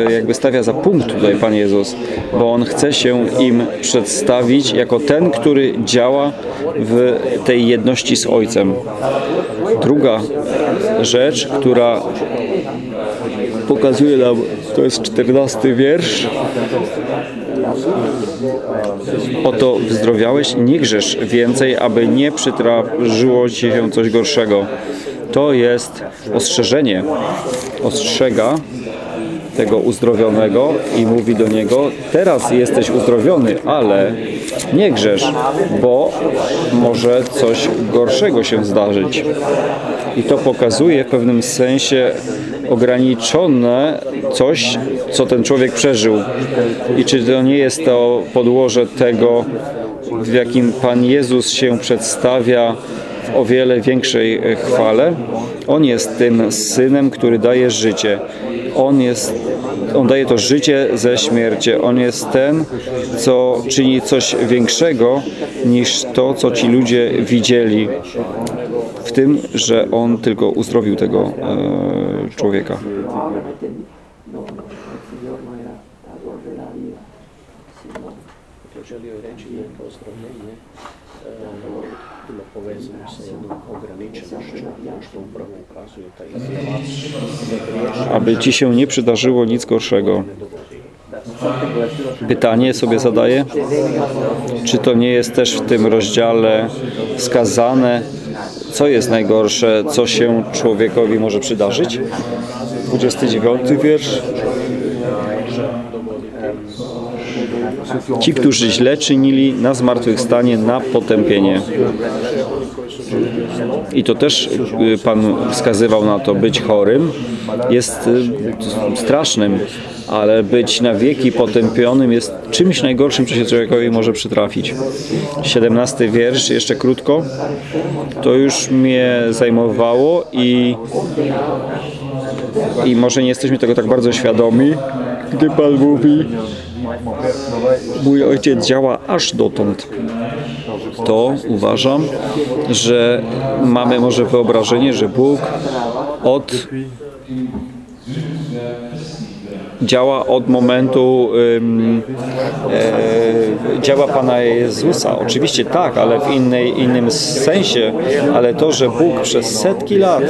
[SPEAKER 1] e, jakby stawia za punkt tutaj Pan Jezus, bo On chce się im przedstawić jako ten, który działa w tej jedności z Ojcem. Druga rzecz, która pokazuje nam, to jest czternasty wiersz, Oto wyzdrowiałeś, nie grzesz więcej, aby nie przytrażyło ci się coś gorszego. To jest ostrzeżenie. Ostrzega tego uzdrowionego i mówi do niego, teraz jesteś uzdrowiony, ale nie grzesz, bo może coś gorszego się zdarzyć. I to pokazuje w pewnym sensie ograniczone coś, co ten człowiek przeżył. I czy to nie jest to podłoże tego, w jakim Pan Jezus się przedstawia w o wiele większej e, chwale? On jest tym synem, który daje życie. On jest on daje to życie ze śmierci. On jest ten, co czyni coś większego niż to, co ci ludzie widzieli w tym, że on tylko uzdrowił tego e, człowieka. Aby ci się nie przydarzyło nic gorszego. Pytanie sobie zadaję, czy to nie jest też w tym rozdziale wskazane, co jest najgorsze, co się człowiekowi może przydarzyć? 29 wiersz. Ci, którzy źle czynili na zmartwychwstanie, na potępienie. I to też y, Pan wskazywał na to, być chorym jest y, strasznym, ale być na wieki potępionym jest czymś najgorszym, co się człowiekowi może przytrafić. 17 wiersz, jeszcze krótko. To już mnie zajmowało i, i może nie jesteśmy tego tak bardzo świadomi, gdy Pan mówi, mój ojciec działa aż dotąd to uważam, że mamy może wyobrażenie, że Bóg od działa od momentu ym, e, działa Pana Jezusa. Oczywiście tak, ale w innej, innym sensie, ale to, że Bóg przez setki lat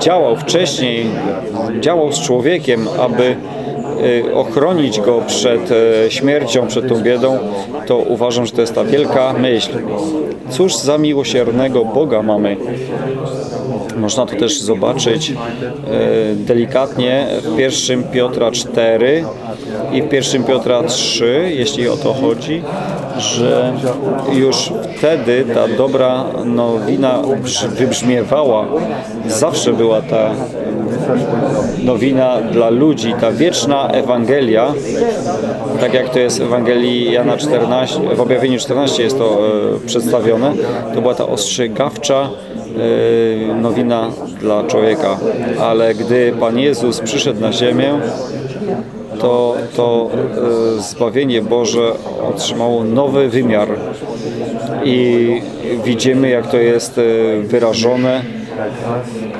[SPEAKER 1] działał wcześniej, działał z człowiekiem, aby ochronić go przed e, śmiercią, przed tą biedą, to uważam, że to jest ta wielka myśl. Cóż za miłosiernego Boga mamy. Można to też zobaczyć e, delikatnie w 1 Piotra 4 i w 1 Piotra 3, jeśli o to chodzi, że już wtedy ta dobra nowina brz- wybrzmiewała. Zawsze była ta nowina dla ludzi, ta wieczna Ewangelia, tak jak to jest w Ewangelii Jana 14, w objawieniu 14 jest to e, przedstawione, to była ta ostrzegawcza e, nowina dla człowieka. Ale gdy Pan Jezus przyszedł na ziemię, to, to e, zbawienie Boże otrzymało nowy wymiar. I widzimy, jak to jest e, wyrażone.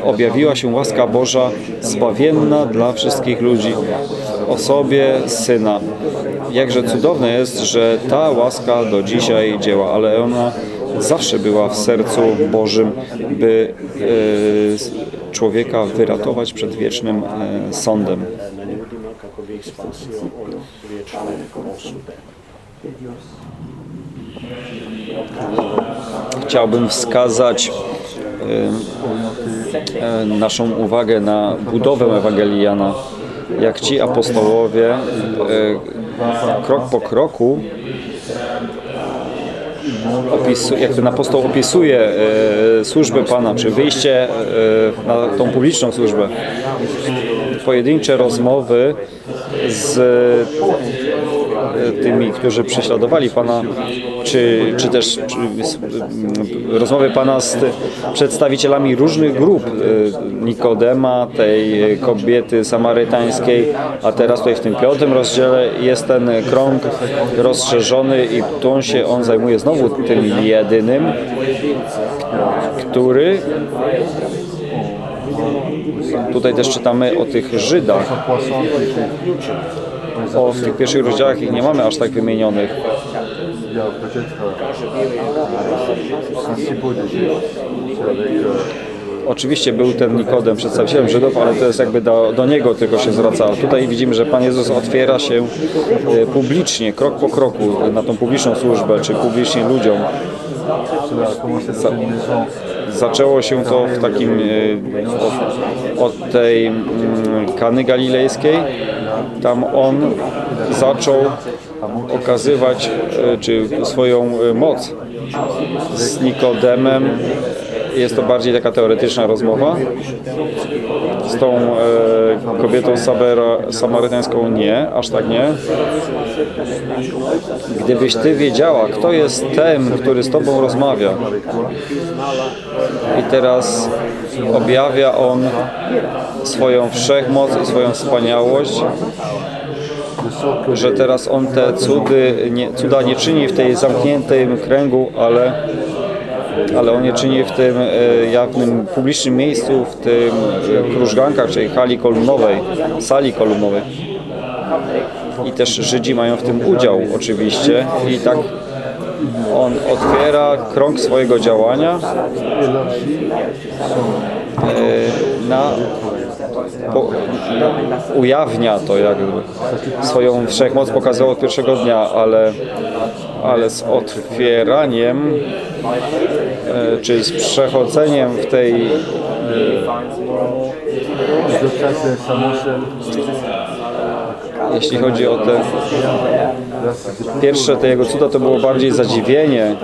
[SPEAKER 1] Objawiła się łaska Boża zbawienna dla wszystkich ludzi osobie Syna. Jakże cudowne jest, że ta łaska do dzisiaj działa, ale ona zawsze była w sercu Bożym, by e, człowieka wyratować przed wiecznym e, sądem. Chciałbym wskazać naszą uwagę na budowę Ewangelii Jana. Jak ci apostołowie e, krok po kroku opisu, jak ten apostoł opisuje służbę Pana, czy wyjście na tą publiczną służbę, pojedyncze rozmowy z tymi, którzy prześladowali Pana, czy, czy też czy, m, rozmowy Pana z przedstawicielami różnych grup, e, Nikodema, tej kobiety samarytańskiej, a teraz tutaj w tym piątym rozdziale jest ten krąg rozszerzony i tu się on zajmuje znowu tym jedynym, który Tutaj też czytamy o tych Żydach. W tych pierwszych rozdziałach ich nie mamy aż tak wymienionych. Oczywiście był ten Nikodem przedstawicielem Żydów, ale to jest jakby do, do niego tylko się zwraca. Tutaj widzimy, że Pan Jezus otwiera się e, publicznie, krok po kroku na tą publiczną służbę, czy publicznie ludziom.
[SPEAKER 3] cela a commencé dans une maison
[SPEAKER 1] Zaczęło się to w takim e, od, od tej mm, Kany Galilejskiej. Tam on zaczął okazywać e, czy swoją e, moc z Nikodemem. Jest to bardziej taka teoretyczna rozmowa. Z tą e, kobietą Sabera, samarytańską nie, aż tak nie. Gdybyś Ty wiedziała, kto jest tym, który z Tobą rozmawia. I teraz objawia On swoją wszechmoc i swoją wspaniałość, że teraz On te cudy, nie, cuda nie czyni w tej zamkniętym kręgu, ale, ale On je czyni w tym e, jawnym, publicznym miejscu, w tym e, krużgankach, czyli hali kolumnowej, sali kolumnowej. I też Żydzi mają w tym udział oczywiście i tak On otwiera krąg swojego działania e, na po, ujawnia to jakby. Swoją wszechmoc pokazał od pierwszego dnia, ale, ale z otwieraniem e, czy z przechodzeniem w tej
[SPEAKER 3] się
[SPEAKER 1] jeśli chodzi o te pierwsze te jego cuda, to było bardziej zadziwienie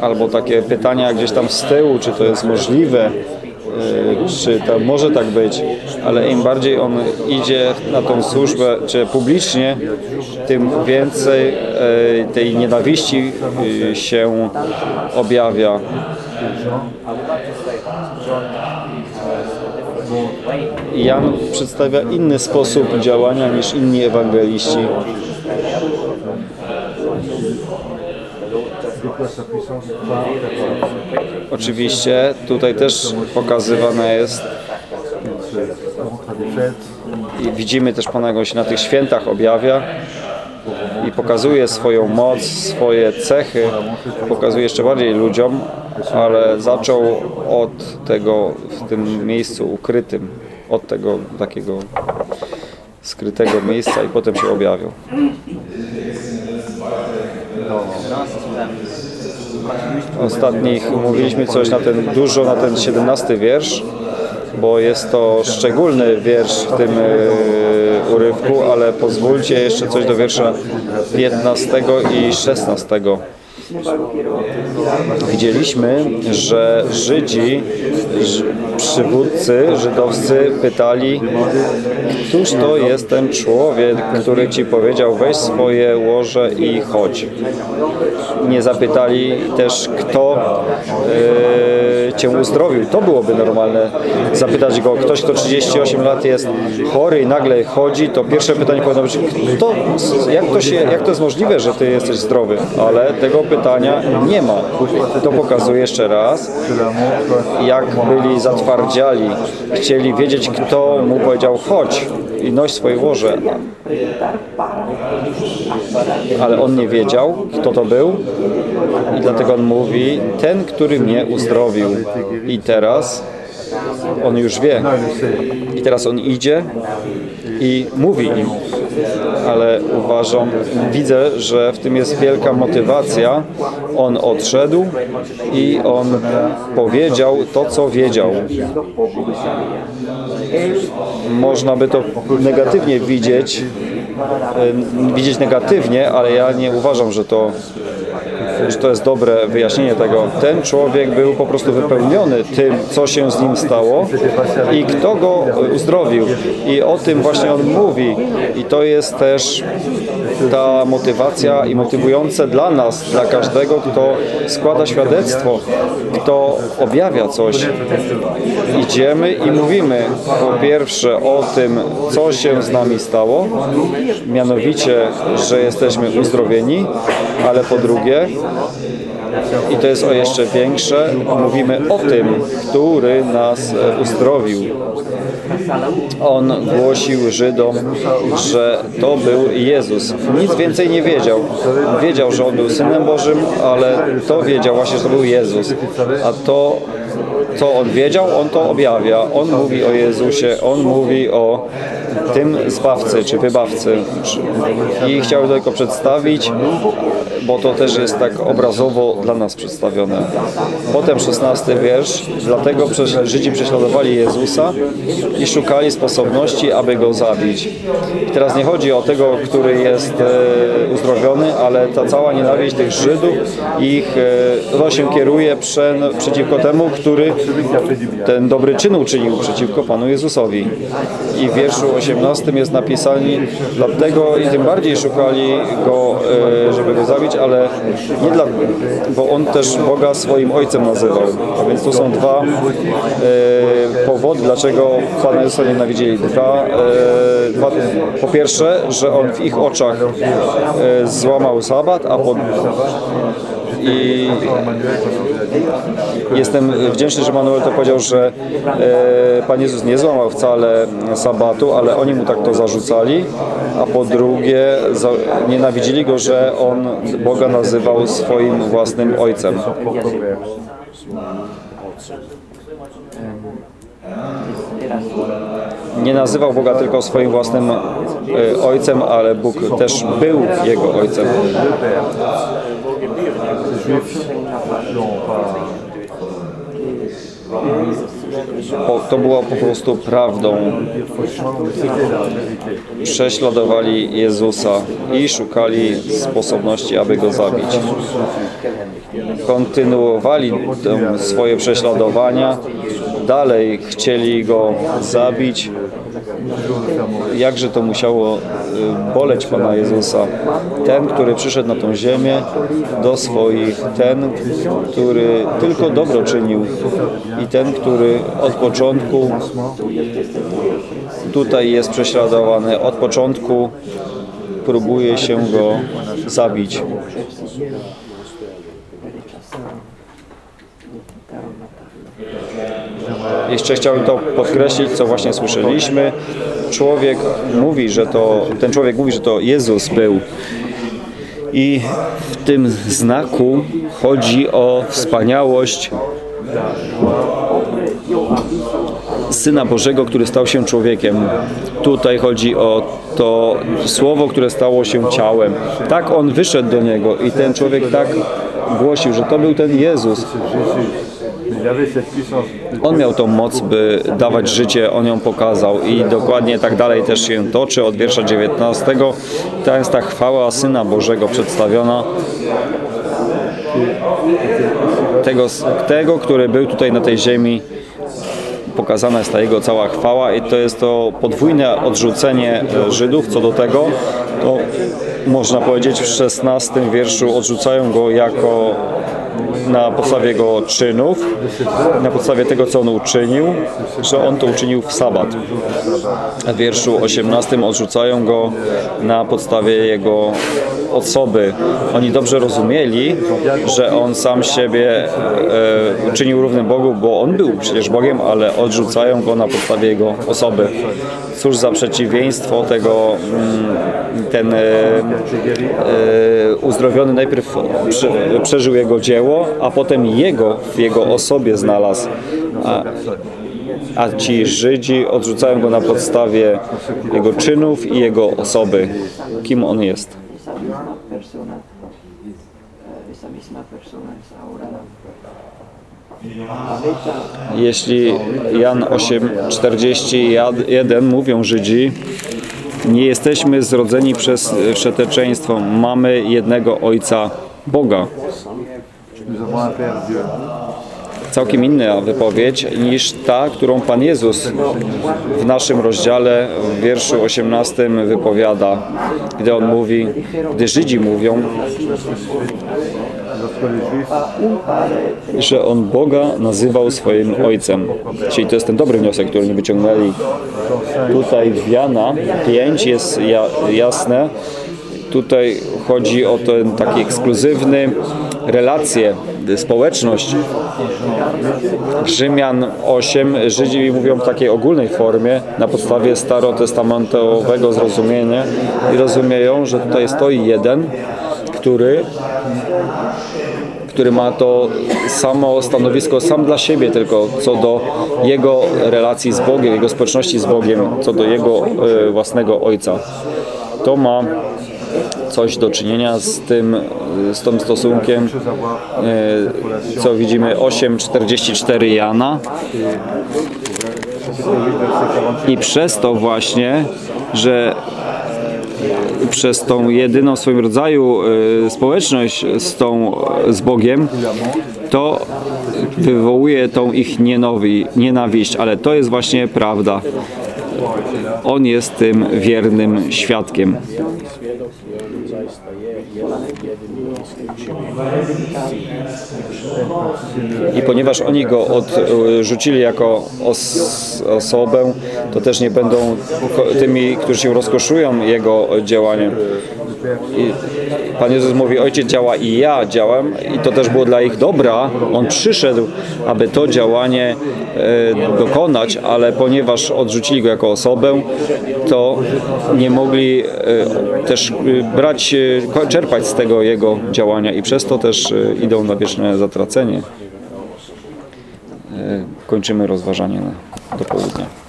[SPEAKER 1] albo takie pytania gdzieś tam z tyłu, czy to jest możliwe, czy to może tak być, ale im bardziej on idzie na tą służbę, czy publicznie, tym więcej y, tej nienawiści y, się objawia. Jan przedstawia inny sposób działania niż inni ewangeliści. Oczywiście tutaj też pokazywane jest i widzimy też Pana go się na tych świętach objawia i pokazuje swoją moc, swoje cechy, pokazuje jeszcze bardziej ludziom, ale zaczął od tego w tym miejscu ukrytym, od tego takiego skrytego miejsca i potem się objawił. Ostatnich mówiliśmy coś na ten, dużo na ten 17 wiersz, bo jest to szczególny wiersz w tym e, urywku, ale pozwólcie jeszcze coś do wiersza 15 i 16. Widzieliśmy, że Żydzi, przywódcy żydowscy pytali, któż to jest ten człowiek, który ci powiedział weź swoje łoże i chodź. Nie zapytali też, kto e, cię uzdrowił. To byłoby normalne. Zapytać go, ktoś, kto 38 lat jest chory i nagle chodzi, to pierwsze pytanie powinno być, kto, jak, to się, jak to jest możliwe, że ty jesteś zdrowy? Ale tego pytania nie ma. To pokazuje jeszcze raz, jak byli zatwardziali. Chcieli wiedzieć, kto mu powiedział, chodź i noś swoje łoże. Ale on nie wiedział, kto to był i dlatego on mówi, ten, który mnie uzdrowił. I teraz on już wie. I teraz on idzie i mówi im. Ale uważam, widzę, że w tym jest wielka motywacja. On odszedł i on powiedział to, co wiedział. Można by to negatywnie widzieć, e, widzieć negatywnie, ale ja nie uważam, że to że to jest dobre wyjaśnienie tego. Ten człowiek był po prostu wypełniony tym, co się z nim stało i kto go uzdrowił. I o tym właśnie on mówi. I to jest też ta motywacja i motywujące dla nas, dla każdego, kto składa świadectwo, kto objawia coś. Idziemy i mówimy po pierwsze o tym, co się z nami stało, mianowicie, że jesteśmy uzdrowieni, ale po drugie, i to jest o jeszcze większe, mówimy o tym, który nas e, uzdrowił. On głosił Żydom, że to był Jezus. Nic więcej nie wiedział. Wiedział, że on był Synem Bożym, ale to wiedział właśnie, że to był Jezus. A to, co on wiedział, on to objawia. On mówi o Jezusie, on mówi o tym Zbawcy czy Wybawcy. I chciałbym to tylko przedstawić, bo to też jest tak obrazowo dla nas przedstawione. Potem 16 wiersz. Dlatego Żydzi prześladowali Jezusa i szukali sposobności, aby go zabić. I teraz nie chodzi o tego, który jest e, uzdrowiony, ale ta cała nienawiść tych Żydów, ich, e, ona się kieruje prze, przeciwko temu, który ten dobry czyn uczynił przeciwko Panu Jezusowi. I w wierszu 18 jest napisane, dlatego i tym bardziej szukali go, e, żeby go zabić, ale nie dla, bo on też Boga swoim ojcem nazywał. A więc tu są dwa e, powody, dlaczego Pana Jezusa nienawidzili. Dwa, e, dwa, po pierwsze, że on w ich oczach złamał sabat, a po, i jestem wdzięczny, że Manuel to powiedział, że e, Pan Jezus nie złamał wcale sabatu, ale oni mu tak to zarzucali, a po drugie nienawidzili go, że on Boga nazywał swoim własnym ojcem. Nie nazywał Boga tylko swoim własnym e, ojcem, ale Bóg też był jego ojcem. Po, to było po prostu prawdą. Prześladowali Jezusa i szukali sposobności, aby go zabić. Kontynuowali swoje prześladowania, dalej chcieli go zabić. Jakże to musiało y, boleć Pana Jezusa. Ten, który przyszedł na tą ziemię do swoich, ten, który tylko dobro czynił i ten, który od początku tutaj jest prześladowany, od początku próbuje się go zabić. Jeszcze chciałbym to podkreślić, co właśnie słyszeliśmy. Człowiek mówi, że to, ten człowiek mówi, że to Jezus był. I w tym znaku chodzi o wspaniałość Syna Bożego, który stał się człowiekiem. Tutaj chodzi o to słowo, które stało się ciałem. Tak on wyszedł do niego i ten człowiek tak głosił, że to był ten Jezus. On miał tą moc, by dawać życie, on ją pokazał i dokładnie tak dalej też się toczy od wiersza 19. To jest ta chwała Syna Bożego przedstawiona tego, tego, który był tutaj na tej ziemi pokazana jest ta jego cała chwała i to jest to podwójne odrzucenie e, Żydów co do tego, to można powiedzieć w 16 wierszu odrzucają go jako na podstawie jego czynów, na podstawie tego, co on uczynił, że on to uczynił w sabat. W wierszu 18 odrzucają go na podstawie jego osoby. Oni dobrze rozumieli, że on sam siebie e, uczynił równym Bogu, bo on był przecież Bogiem, ale odrzucają go na podstawie jego osoby. Cóż za przeciwieństwo tego, mm, ten e, e, uzdrowiony najpierw prze, przeżył jego dzieło, a potem jego w jego osobie znalazł. A, a ci Żydzi odrzucają go na podstawie jego czynów i jego osoby. Kim on jest? Jeśli Jan 8:41 mówią Żydzi, nie jesteśmy zrodzeni przez wszeteczeństwo, mamy jednego Ojca Boga.
[SPEAKER 3] nous avons un Père Dieu.
[SPEAKER 1] Całkiem inna wypowiedź niż ta, którą Pan Jezus w naszym rozdziale w wierszu 18 wypowiada, gdy On mówi, gdy Żydzi mówią, że On Boga nazywał swoim Ojcem. Czyli to jest ten dobry wniosek, który wyciągnęli. Tutaj w Jana 5 jest ja, jasne. Tutaj chodzi o ten taki ekskluzywny relacje, społeczność. Rzymian 8, Żydzi mówią w takiej ogólnej formie, na podstawie starotestamentowego zrozumienia i rozumieją, że tutaj stoi jeden, który który ma to samo stanowisko sam dla siebie tylko co do jego relacji z Bogiem, jego społeczności z Bogiem, co do jego e, własnego Ojca. To ma coś do czynienia z tym, e, z tym stosunkiem, e, co widzimy 8,44 Jana. I przez to właśnie, że przez tą jedyną w swoim rodzaju y, społeczność z tą z Bogiem, to wywołuje tą ich nienawi- nienawiść, ale to jest właśnie prawda. On jest tym wiernym świadkiem. I ponieważ oni go odrzucili jako os osobę, to też nie będą tymi, którzy się rozkoszują jego działaniem.
[SPEAKER 8] I Pan Jezus mówi, Ojciec działa i ja działam i to też było dla ich dobra. On przyszedł, aby to działanie e, dokonać, ale ponieważ odrzucili Go jako osobę, to nie mogli e, też e, brać, e, czerpać z tego Jego działania i przez to też e, idą na wieczne zatracenie. E, Kończymy rozważanie na, do południa.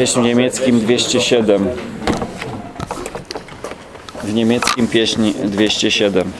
[SPEAKER 8] Pieśń w niemieckim 207. W niemieckim pieśń 207.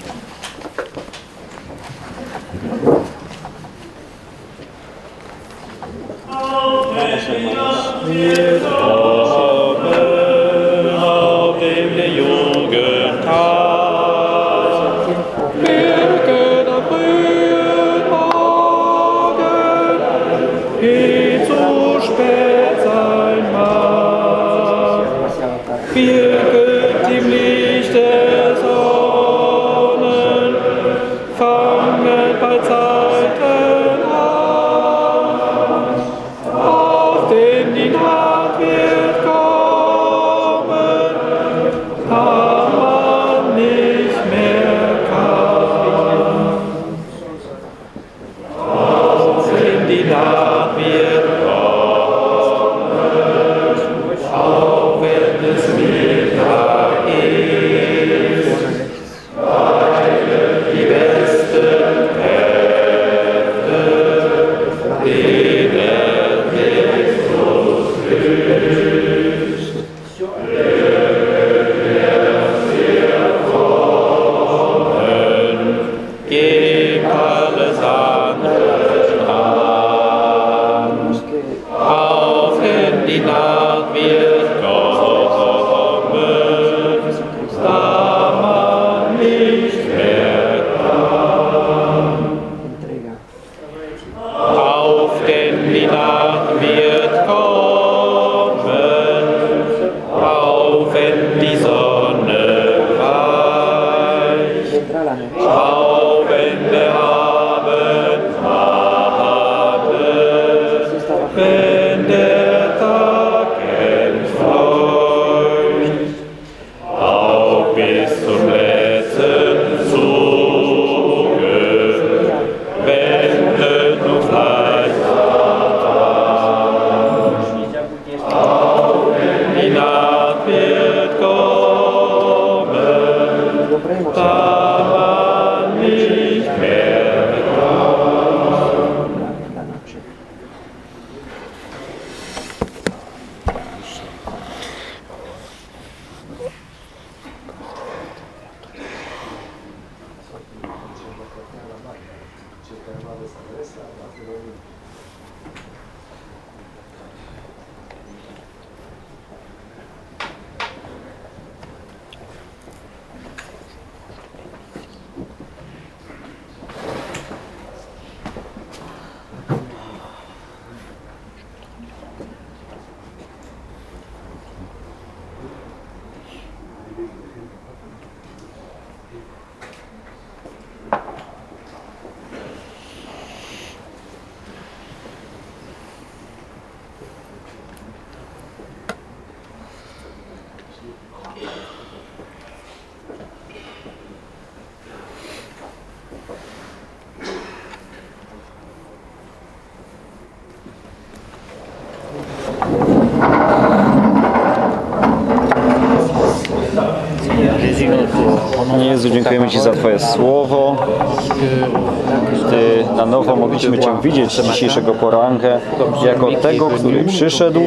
[SPEAKER 8] widzieć dzisiejszego porankę jako tego, który przyszedł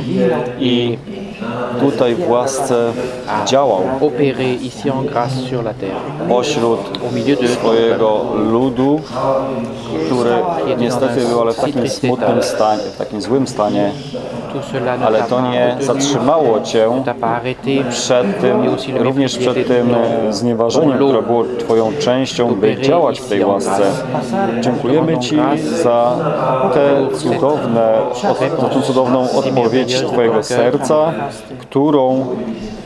[SPEAKER 8] i tutaj w łasce działał pośród swojego ludu, który niestety był ale w takim smutnym stanie, w takim złym stanie
[SPEAKER 1] ale to nie zatrzymało Cię przed tym, również przed tym znieważeniem, które było Twoją częścią, by działać w tej łasce. Dziękujemy Ci za te cudowne, za tą cudowną odpowiedź Twojego serca, którą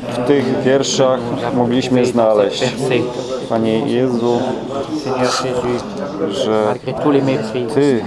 [SPEAKER 1] w tych wierszach mogliśmy znaleźć. Panie Jezu, że Ty